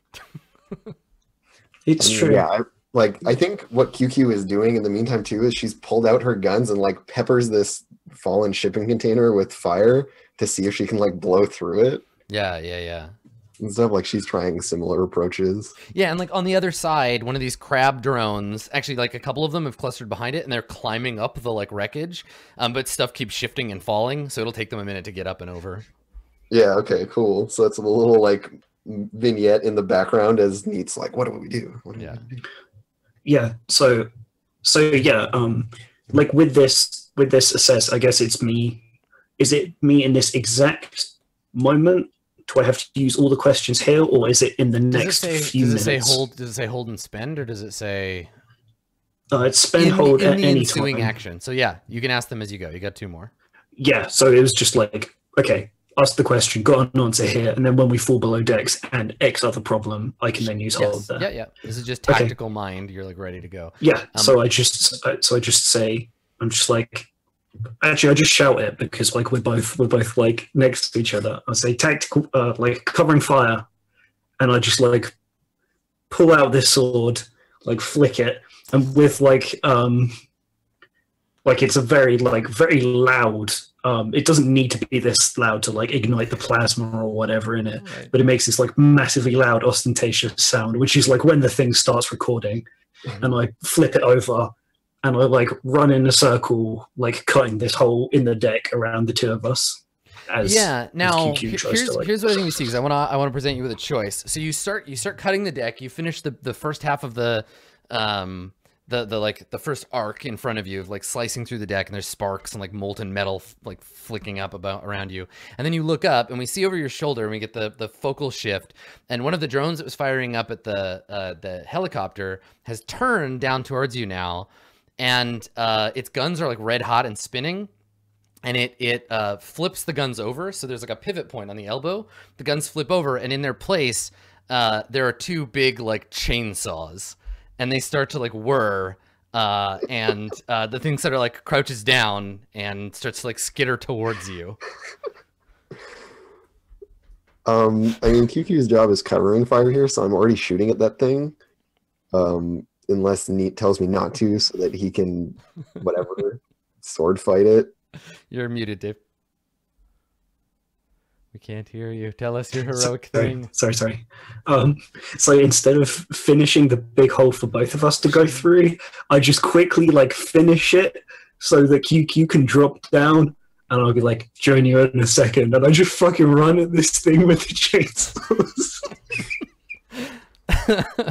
it's I mean, true. Yeah, I, like I think what QQ is doing in the meantime too is she's pulled out her guns and like peppers this fallen shipping container with fire to see if she can like blow through it Yeah, yeah, yeah. and stuff. Like she's trying similar approaches. Yeah, and like on the other side, one of these crab drones, actually like a couple of them have clustered behind it and they're climbing up the like wreckage. Um, but stuff keeps shifting and falling, so it'll take them a minute to get up and over. Yeah. Okay. Cool. So it's a little like vignette in the background as Neat's like, "What do we do?" What do we Yeah. do?" yeah so so yeah um like with this with this assess i guess it's me is it me in this exact moment do i have to use all the questions here or is it in the Does next it say few does it say minutes hold does it say hold and spend or does it say uh, it's spend in, hold in at the any ensuing time action? So yeah, you can ask them as you go. You got two more. yeah so it was just like okay ask the question got an answer here and then when we fall below decks and x other problem i can then use hold Yes. there Yeah, yeah. This is just Okay. tactical mind. You're like ready to go. Yeah. Um, so I just so I just say I'm just like actually I just shout it because like we're both we're both like next to each other. I say tactical uh, like covering fire, and I just like pull out this sword, like flick it, and with like um like it's a very like very loud. Um, it doesn't need to be this loud to like ignite the plasma or whatever in it Alright. but it makes this like massively loud ostentatious sound which is like when the thing starts recording and i flip it over and i like run in a circle like cutting this hole in the deck around the two of us as yeah now QQ he- to, here's, like- here's what i think we see because i want to i want to present you with a choice so you start you start cutting the deck you finish the the first half of the um the the like the first arc in front of you, like slicing through the deck, and there's sparks and like molten metal like flicking up about around you. And then you look up, and we see over your shoulder, and we get the the focal shift, and one of the drones that was firing up at the uh, the helicopter has turned down towards you now, and uh, its guns are like red hot and spinning. And it it uh, flips the guns over, so there's like a pivot point on the elbow. The guns flip over, and in their place, uh, there are two big like chainsaws and they start to like whir uh, and uh, the thing sort of like crouches down and starts to like skitter towards you. Um, I mean, QQ's job is covering fire here, so I'm already shooting at that thing. Um, unless Neat tells me not to, so that he can, whatever, sword fight it. You're muted, Dave. We can't hear you. Tell us your heroic sorry, thing. Sorry, sorry. Um, so instead of finishing the big hole for both of us to go through, I just quickly like finish it so that QQ can drop down, and I'll be like, join you in a second, and I just fucking run at this thing with the chainsaws.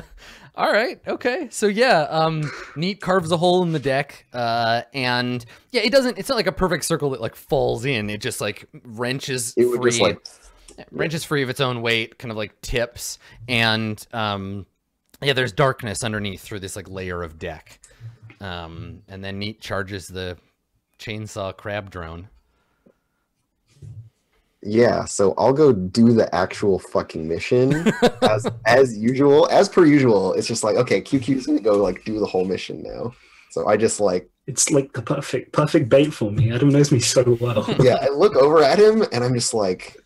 All right. Okay. So yeah, um, Neat carves a hole in the deck, uh, and yeah, it doesn't. It's not like a perfect circle that like falls in. It just like wrenches It would free. just like wrenches free of its own weight, kind of like tips, and um, yeah, there's darkness underneath through this like layer of deck, um, and then Neat charges the chainsaw crab drone. Yeah, so I'll go do the actual fucking mission as as usual, as per usual. It's just like okay, QQ's gonna go like do the whole mission now. So I just like it's like the perfect perfect bait for me. Adam knows me so well. yeah, I look over at him and I'm just like,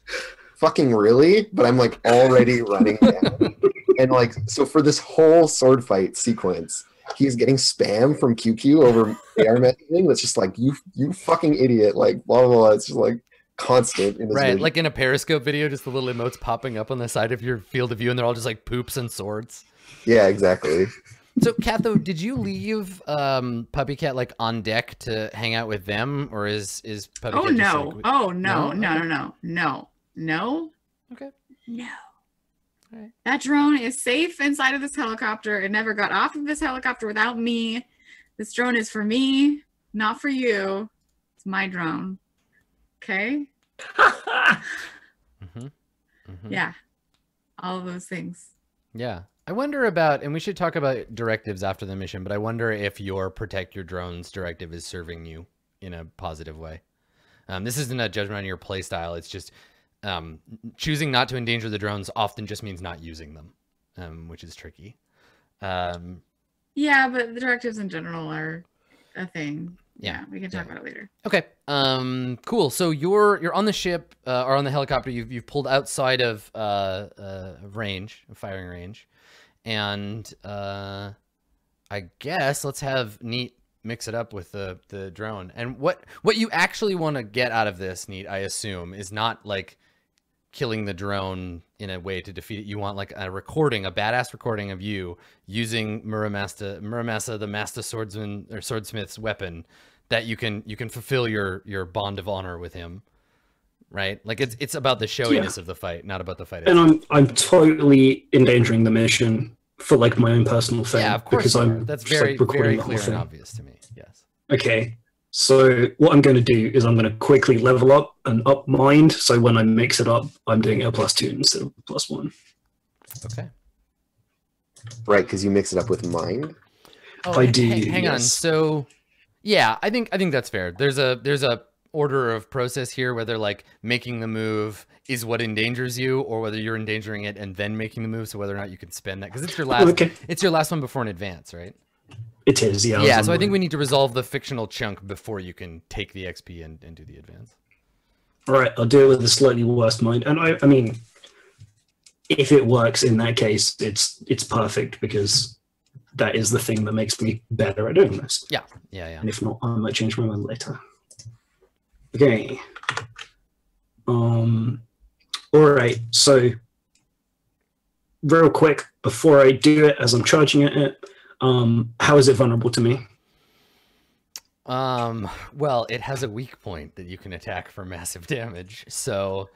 fucking really? But I'm like already running down. And like, so for this whole sword fight sequence, he's getting spam from QQ over AR messaging. That's just like, you you fucking idiot. Like, blah, blah, blah. It's just like constant in this Right, vision. like in a Periscope video, just the little emotes popping up on the side of your field of view, and they're all just like poops and swords. yeah, exactly. So, Katho, did you leave um, Puppy Cat like on deck to hang out with them, or is is Puppy Oh Cat just, no. like, Oh no. No? No, no, no. No. No. Okay. No. Alright. That drone is safe inside of this helicopter. It never got off of this helicopter without me. This drone is for me, not for you. It's my drone. Okay? Mhm, mhm. Yeah. All of those things. Yeah. I wonder about, and we should talk about directives after the mission, but I wonder if your protect your drones directive is serving you in a positive way. Um, this isn't a judgment on your playstyle. It's just um, choosing not to endanger the drones often just means not using them, um, which is tricky. Um, Yeah, but the directives in general are a thing. Yeah, we can talk yeah. about it later. Okay. Um. Cool. So you're you're on the ship uh, or on the helicopter. You've you've pulled outside of uh, uh range, firing range, and uh, I guess let's have Neat mix it up with the the drone. And what what you actually want to get out of this, Neat, I assume, is not like killing the drone in a way to defeat it. You want like a recording, a badass recording of you using Muramasa, Muramasa, the master swordsman or swordsmith's weapon that you can you can fulfill your your bond of honor with him. Right? Like it's it's about the showiness of the fight, not about the fight. and itself. I'm I'm totally endangering the mission for like my own personal fame. yeah, of course. because. I'm That's very like, recording very clear and obvious to me. Yes. Okay. So what I'm going to do is I'm going to quickly level up and up mind. So when I mix it up, I'm doing a plus two instead of a plus one. Okay. Right, because you mix it up with mind. Oh, I h- do, Hang, hang on. So, yeah, I think I think that's fair. There's a there's a order of process here, whether like making the move is what endangers you, or whether you're endangering it and then making the move. So whether or not you can spend that, because it's your last Okay. it's your last one before an advance, right? It is, yeah. Yeah. so I think we need to resolve the fictional chunk before you can take the XP and, and do the advance. All right, I'll do it with a slightly worse mind. And I, I mean, if it works in that case, it's it's perfect because that is the thing that makes me better at doing this. Yeah. Yeah. Yeah. And if not, I might change my mind later. Okay. Um. All right. So, real quick before I do it, as I'm charging at it, um, how is it vulnerable to me? Um. Well, it has a weak point that you can attack for massive damage. So,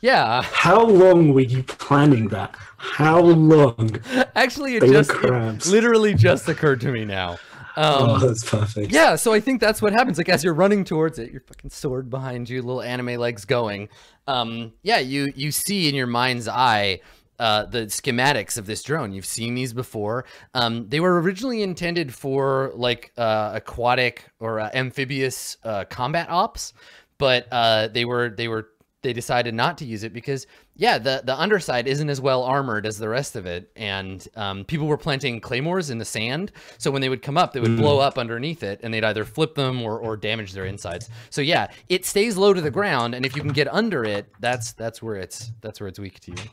yeah. How long were you planning that? How long? Actually, it They just it literally just occurred to me now. oh, Um, that's perfect. yeah, so I think that's what happens. Like as you're running towards it, your fucking sword behind you, little anime legs going. Um, yeah, you you see in your mind's eye uh, the schematics of this drone. You've seen these before. Um, they were originally intended for like uh, aquatic or uh, amphibious uh, combat ops, but uh, they were they were they decided not to use it because yeah the the underside isn't as well armored as the rest of it. And um, people were planting claymores in the sand. So when they would come up they would blow up underneath it and they'd either flip them or, or damage their insides. So yeah it stays low to the ground. And if you can get under it that's that's where it's that's where it's weak to you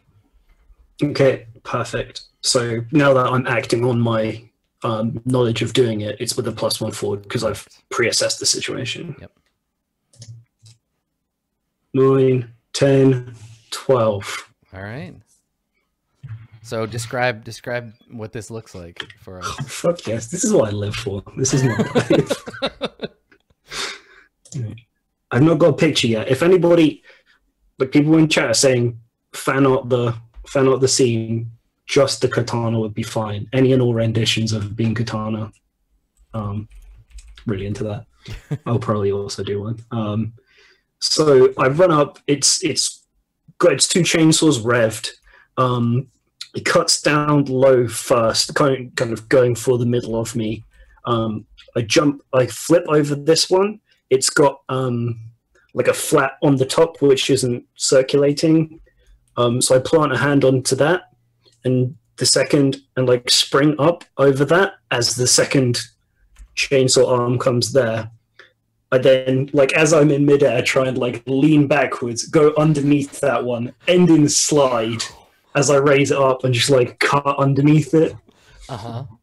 Okay, perfect. So now that I'm acting on my um, knowledge of doing it, it's with a plus one forward because I've pre-assessed the situation. Yep. 9, 10, 12. all right so describe describe what this looks like for us Oh, fuck yes, this is what I live for. This is my life. I've not got a picture yet. If anybody, like people in chat are saying, fan out the fan out the scene, just the katana would be fine. Any and all renditions of being katana. Um, really into that. I'll probably also do one. Um, so I run up. It's it's got its two chainsaws revved. Um, it cuts down low first, kind of, kind of going for the middle of me. Um, I jump, I flip over this one. It's got um, like a flat on the top, which isn't circulating. Um, so I plant a hand onto that, and the second, and like spring up over that as the second chainsaw arm comes there. I then, like, as I'm in midair, try and like lean backwards, go underneath that one, end in slide as I raise it up and just like cut underneath it. uh-huh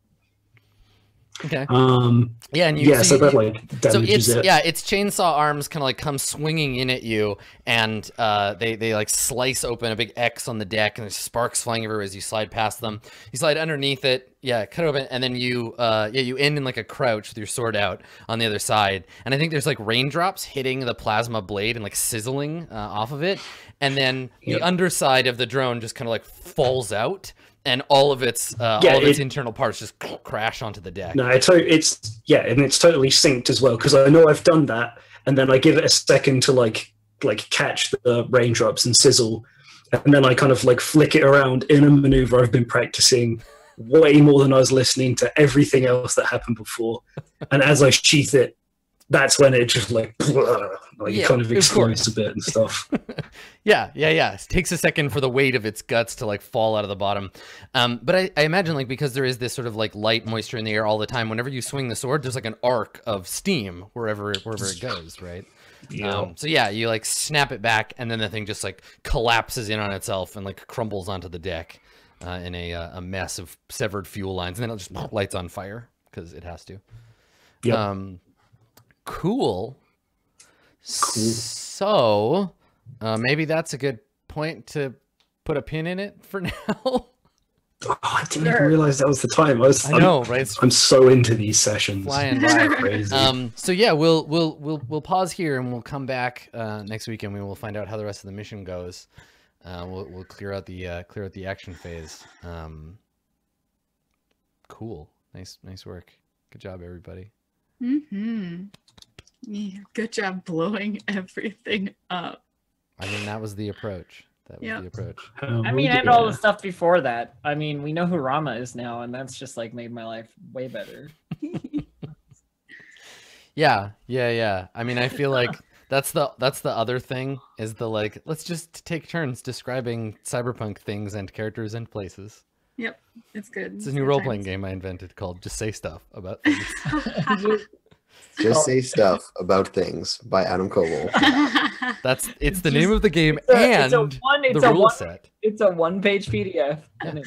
okay Um, yeah and you yeah, see- so that like so it's it. yeah its chainsaw arms kind of like come swinging in at you and uh they they like slice open a big x on the deck and there's sparks flying everywhere as you slide past them you slide underneath it yeah cut it open and then you uh yeah you end in like a crouch with your sword out on the other side and i think there's like raindrops hitting the plasma blade and like sizzling uh, off of it and then Yep. the underside of the drone just kind of like falls out and all of its uh, Yeah, all of its it- internal parts just crash onto the deck. No, it's it's yeah, and it's totally synced as well because I know I've done that, and then I give it a second to like like catch the raindrops and sizzle, and then I kind of like flick it around in a maneuver I've been practicing way more than I was listening to everything else that happened before, and as I sheath it, that's when it just like like Yeah, kind of of explodes course. a bit and stuff. Yeah, yeah, yeah. It takes a second for the weight of its guts to like fall out of the bottom. Um, but I, I imagine like because there is this sort of like light moisture in the air all the time, whenever you swing the sword, there's like an arc of steam wherever wherever it goes, right? Um, so yeah, you like snap it back, and then the thing just like collapses in on itself and like crumbles onto the deck uh, in a uh, a mess of severed fuel lines, and then it just lights on fire because it has to. Yep. Um, cool. Cool. So, uh, maybe that's a good point to put a pin in it for now. oh, I didn't even realize that was the time. I was I know, right? It's I'm, I'm so into these sessions. flying by. crazy. Um, so yeah, we'll we'll we'll we'll pause here and we'll come back uh, next week and we will find out how the rest of the mission goes. Uh, we'll we'll clear out the uh, clear out the action phase. Um, cool, nice nice work. Good job, everybody. hmm Yeah, good job blowing everything up. I mean, that was the approach. That was Yep. the approach. I mean, and all the stuff before that. I mean, we know who Rama is now, and that's just like made my life way better. Yeah, yeah, yeah. I mean, I feel like that's the that's the other thing is the like let's just take turns describing cyberpunk things and characters and places. Yep, it's good. It's a new role playing game I invented called Just Say Stuff about things. Just oh. say stuff about things by Adam Koebel. That's it's the Just- name of the game It's a- and it's a one. the It's a rule one. set. It's a one-page PDF. and it-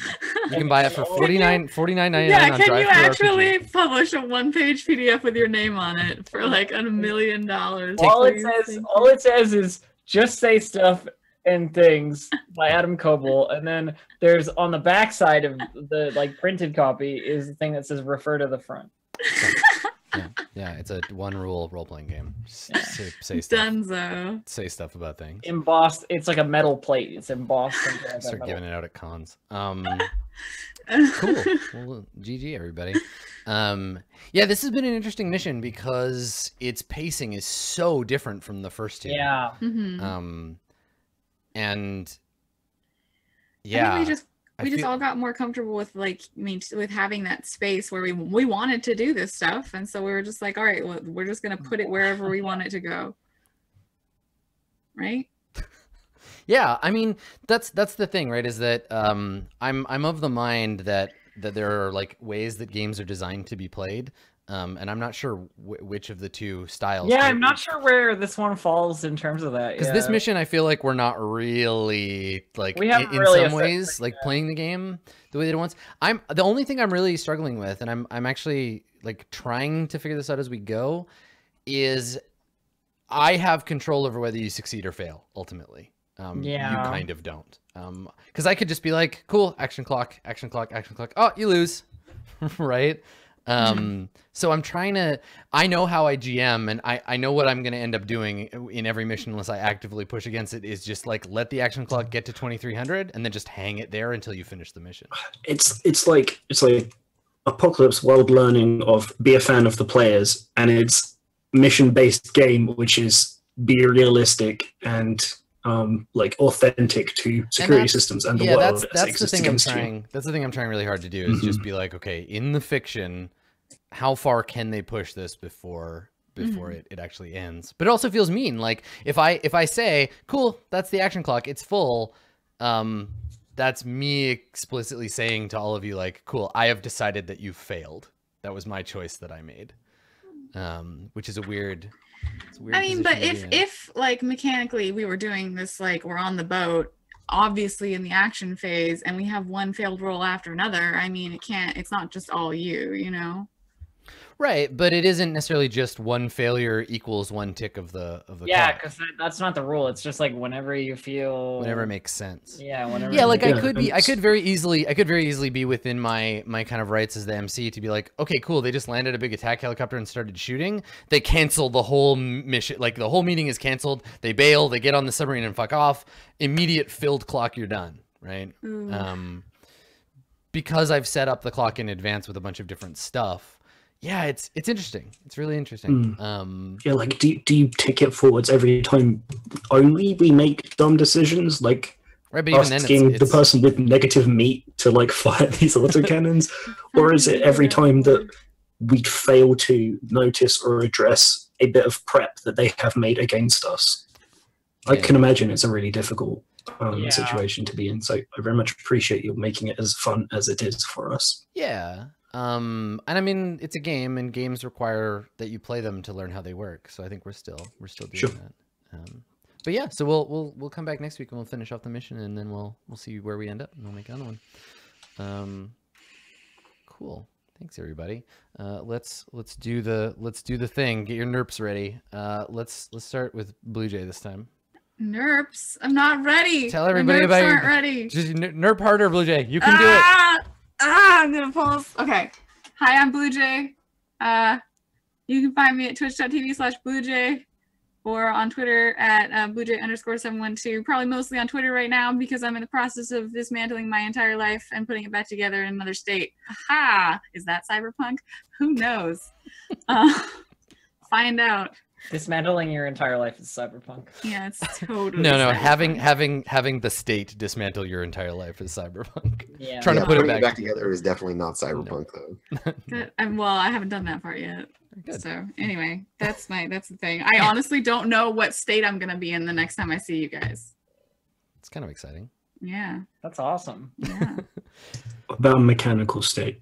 You can buy it for Can you- 49 49.99 yeah, on can Drive you actually publish a one-page PDF with your name on it for like a million dollars? all it please? says, Thank all it says is just say stuff and things by Adam Koebel, and then there's on the back side of the like printed copy is the thing that says refer to the front. Yeah, yeah, it's a one rule role playing game. Just Yeah. say, say stuff. Dunzo. Say stuff about things. Embossed. It's like a metal plate. It's embossed. into like a Start giving it out at cons. Um cool. Well, GG, everybody. Um, yeah, this has been an interesting mission because its pacing is so different from the first two. Yeah. Mhm. Um, and I yeah, think we just I we just feel- all got more comfortable with like I mean with having that space where we we wanted to do this stuff, and so we were just like, all right, well, we're just gonna put it wherever we want it to go. Right? Yeah, I mean that's that's the thing, right? Is that um, I'm I'm of the mind that that there are like ways that games are designed to be played, um, and I'm not sure which of the two styles. Yeah, I'm not sure where this one falls in terms of that. because yeah. this mission I feel like we're not really like We in, haven't in really some ways like playing the game the way that it wants. I'm the only thing I'm really struggling with, and I'm I'm actually like trying to figure this out as we go, is I have control over whether you succeed or fail ultimately. Um, Yeah. you kind of don't. Um, because I could just be like, cool, action clock, action clock, action clock. Oh, you lose, right? Um, so I'm trying to. I know how I GM, and I I know what I'm going to end up doing in every mission unless I actively push against it. Is just like let the action clock get to 2300, and then just hang it there until you finish the mission. It's it's like it's like Apocalypse World learning of be a fan of the players, and it's mission based game, which is be realistic and um, like authentic to security that's- systems and the yeah, world that's that's the thing I'm you. trying. That's the thing I'm trying really hard to do is just Mhm. be like, okay, in the fiction, how far can they push this before before it, it actually ends? But it also feels mean. Like if I if I say, cool, that's the action clock, it's full. Um, that's me explicitly saying to all of you, like, cool, I have decided that you failed. That was my choice that I made. Um, which is a weird. It's a weird I mean, but if in. if like mechanically we were doing this like we're on the boat, obviously in the action phase, and we have one failed roll after another. I mean, it can't. It's not just all you, you know. Right, but it isn't necessarily just one failure equals one tick of the of the Yeah, clock. because that, that's not the rule. It's just like whenever you feel. whenever it makes sense. Yeah, whenever. Yeah, like I Yeah, could be, I could very easily, I could very easily be within my my kind of rights as the MC to be like, okay, cool, they just landed a big attack helicopter and started shooting. They cancel the whole mission, like the whole meeting is canceled. They bail, they get on the submarine and fuck off. Immediate filled clock, you're done, right? Ooh. Um, because I've set up the clock in advance with a bunch of different stuff. Yeah, it's it's interesting. It's really interesting. Um, Yeah, like do do you take it forwards every time only we make dumb decisions? Like right, but even then, it's, asking the person with negative meat to like fire these autocannons, or is it every time that we fail to notice or address a bit of prep that they have made against us? I can imagine it's a really difficult um, Yeah. situation to be in. So I very much appreciate you making it as fun as it is for us. Yeah. Um, and I mean, it's a game, and games require that you play them to learn how they work. So I think we're still we're still doing Sure. that. Um, but yeah, so we'll we'll we'll come back next week and we'll finish off the mission, and then we'll we'll see where we end up, and we'll make another one. Um, cool. Thanks everybody. Uh, let's let's do the let's do the thing. Get your nerps ready. Uh, let's let's start with Blue Jay this time. Nerps, I'm not ready. Tell everybody nerps about your- aren't ready. Just n- nerp harder, Blue Jay. You can do it. Ah, I'm gonna this- Okay. Hi, I'm Blue Jay. Uh, you can find me at twitch.tv slash Blue Jay or on Twitter at uh, Blue Jay underscore 712. Probably mostly on Twitter right now because I'm in the process of dismantling my entire life and putting it back together in another state. Ha! Is that cyberpunk? Who knows? uh, find out. Dismantling your entire life is cyberpunk. Yeah, it's totally. No, no. Having cyberpunk. having having the state dismantle your entire life is cyberpunk. Yeah. Trying to put it putting back together is definitely not cyberpunk though. Good. Well, I haven't done that part yet. Good. So anyway, that's my that's the thing. I honestly don't know what state I'm gonna be in the next time I see you guys. It's kind of exciting. Yeah, That's awesome. yeah. About mechanical state,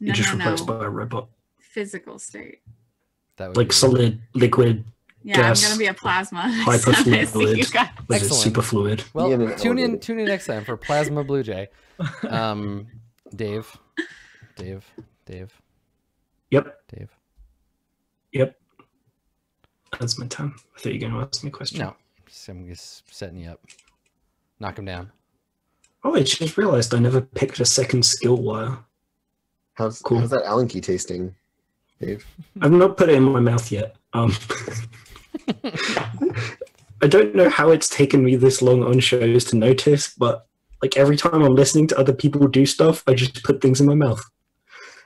No, you're just no, replaced no. by a robot, Physical state. That would like be- solid, liquid, Yeah, Gas. I'm gonna be a plasma. next time I see you Hyperfluid. guys. was it super fluid? Well, Be in an tune in tune in next time for Plasma Blue Jay. Um, Dave, Dave, Dave, Yep, Dave. yep. That's my time. I thought you were going to ask me a question. No, just- I'm just setting you up. Knock him down. Oh, I just realized I never picked a second skill wire. How's Cool. how's that Allen key tasting, Dave? I've not put it in my mouth yet. Um, I don't know how it's taken me this long on shows to notice, but like every time I'm listening to other people do stuff, I just put things in my mouth.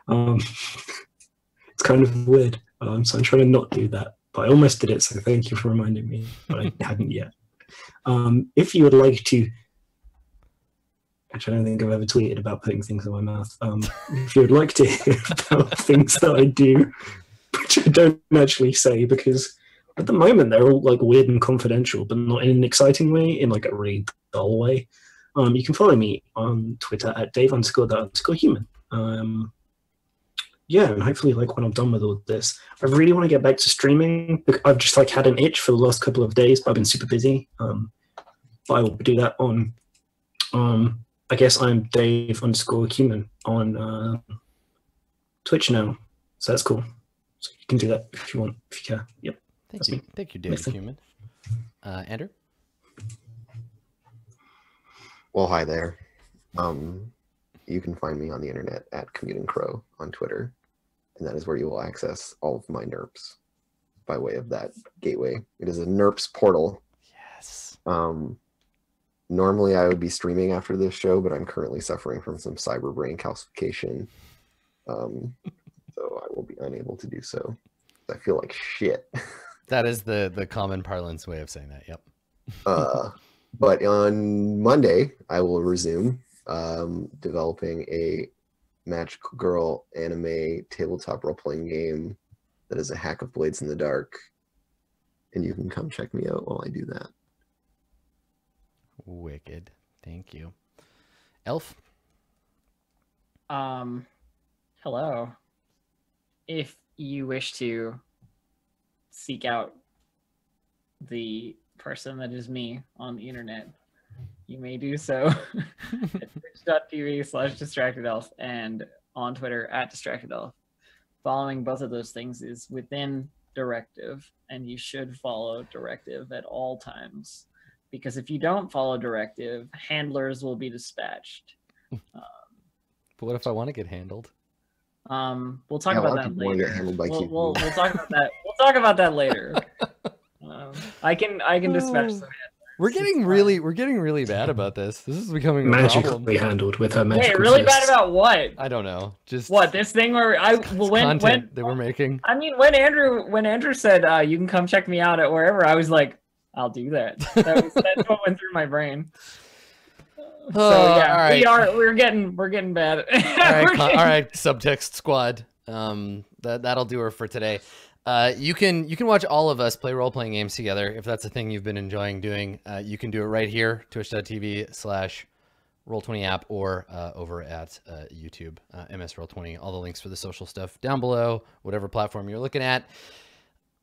Um, it's kind of weird. Um, so I'm trying to not do that. But I almost did it, so thank you for reminding me. But I hadn't yet. Um, if you would like to, I don't think I've ever tweeted about putting things in my mouth. Um, if you would like to hear about things that I do, which I don't actually say because at the moment they're all like weird and confidential, but not in an exciting way, in like a really dull way. Um, you can follow me on Twitter at Dave underscore the underscore human. Um, yeah, and hopefully, like when I'm done with all this, I really want to get back to streaming. I've just like had an itch for the last couple of days, but I've been super busy. Um, but I will do that on, um, I guess I'm Dave underscore human on uh, Twitch now, so that's cool. So you can do that if you want, if you care. Yep. Thank That's you. me. Thank you, Dave Listen. Human. Uh, Andrew? Well, hi there. Um, you can find me on the internet at Commuting Crow on Twitter, and that is where you will access all of my NERPs by way of that gateway. It is a NERPs portal. Yes. Um, normally, I would be streaming after this show, but I'm currently suffering from some cyber brain calcification, um, so I will be unable to do so. I feel like shit. That is the the common parlance way of saying that. Yep. Uh, but on Monday, I will resume um, developing a Magic Girl anime tabletop role playing game that is a hack of Blades in the Dark. And you can come check me out while I do that. Wicked. Thank you. Elf? Um, hello. If you wish to seek out the person that is me on the internet, you may do so at twitch.tv slash distracted elf and on Twitter at distracted elf. Following both of those things is within directive, and you should follow directive at all times. Because if you don't follow directive, handlers will be dispatched. But what if I want to get handled? Um, we'll talk Yeah, about that people get later. handled by We'll, we'll, we'll talk about that. We'll talk about that later. um, I can I can dispatch some. We're getting fine. really we're getting really bad about this. This is becoming a Magically problem. handled with her magical Wait, really bad about what? I don't know. Just What this thing where I well, when content when they we're making. I mean when Andrew when Andrew said uh, you can come check me out at wherever, I was like, I'll do that. that was, that's what went through my brain. So Oh, yeah, all right. we are we're getting we're getting bad. all, right, getting... all right, subtext squad. Um, that that'll do her for today. Uh, you can you can watch all of us play role playing games together if that's a thing you've been enjoying doing. Uh, you can do it right here, twitch.tv slash roll 20 app or uh, over at uh, YouTube, uh, MS roll 20. All the links for the social stuff down below, whatever platform you're looking at.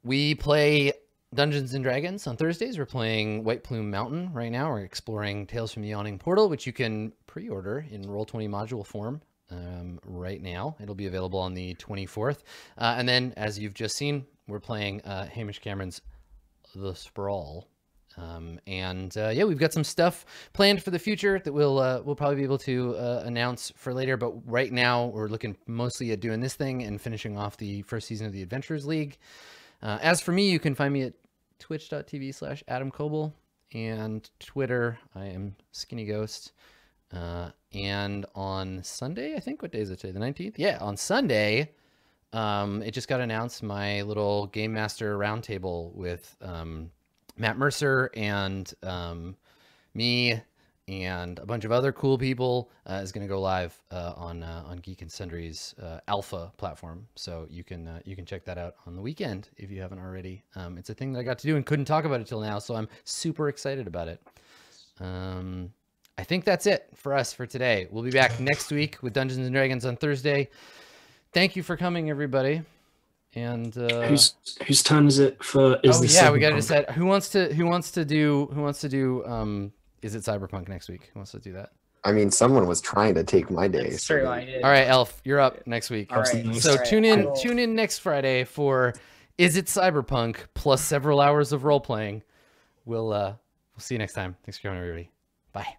We play Dungeons and Dragons on Thursdays. We're playing White Plume Mountain right now. We're exploring Tales from the Yawning Portal, which you can pre-order in Roll20 module form um, right now. It'll be available on the 24th. Uh, and then, as you've just seen, we're playing uh, Hamish Cameron's The Sprawl. Um, and uh, yeah, we've got some stuff planned for the future that we'll uh, we'll probably be able to uh, announce for later. But right now, we're looking mostly at doing this thing and finishing off the first season of the Adventures League. Uh, as for me, you can find me at twitch.tv slash Adam Koebel and Twitter. I am Skinny Ghost. Uh, and on Sunday, I think, what day is it today? The 19th? Yeah, on Sunday, um, it just got announced my little Game Master roundtable with um, Matt Mercer and um, me and a bunch of other cool people uh, is going to go live uh, on uh, on Geek and Sundry's uh, Alpha platform. So you can uh, you can check that out on the weekend if you haven't already. Um, it's a thing that I got to do and couldn't talk about it till now, so I'm super excited about it. Um, I think that's it for us for today. We'll be back next week with Dungeons and Dragons on Thursday. Thank you for coming, everybody. And uh, Whose whose turn is it for? Is oh yeah, we got to decide who wants to who wants to do who wants to do um is it Cyberpunk next week? Who wants to do that? I mean, someone was trying to take my day. That's so true. I did. All right, Elf, you're up next week. All right. So all right, tune I in will- tune in next Friday for is it Cyberpunk plus several hours of role playing. We'll uh we'll see you next time. Thanks for coming everybody. Bye.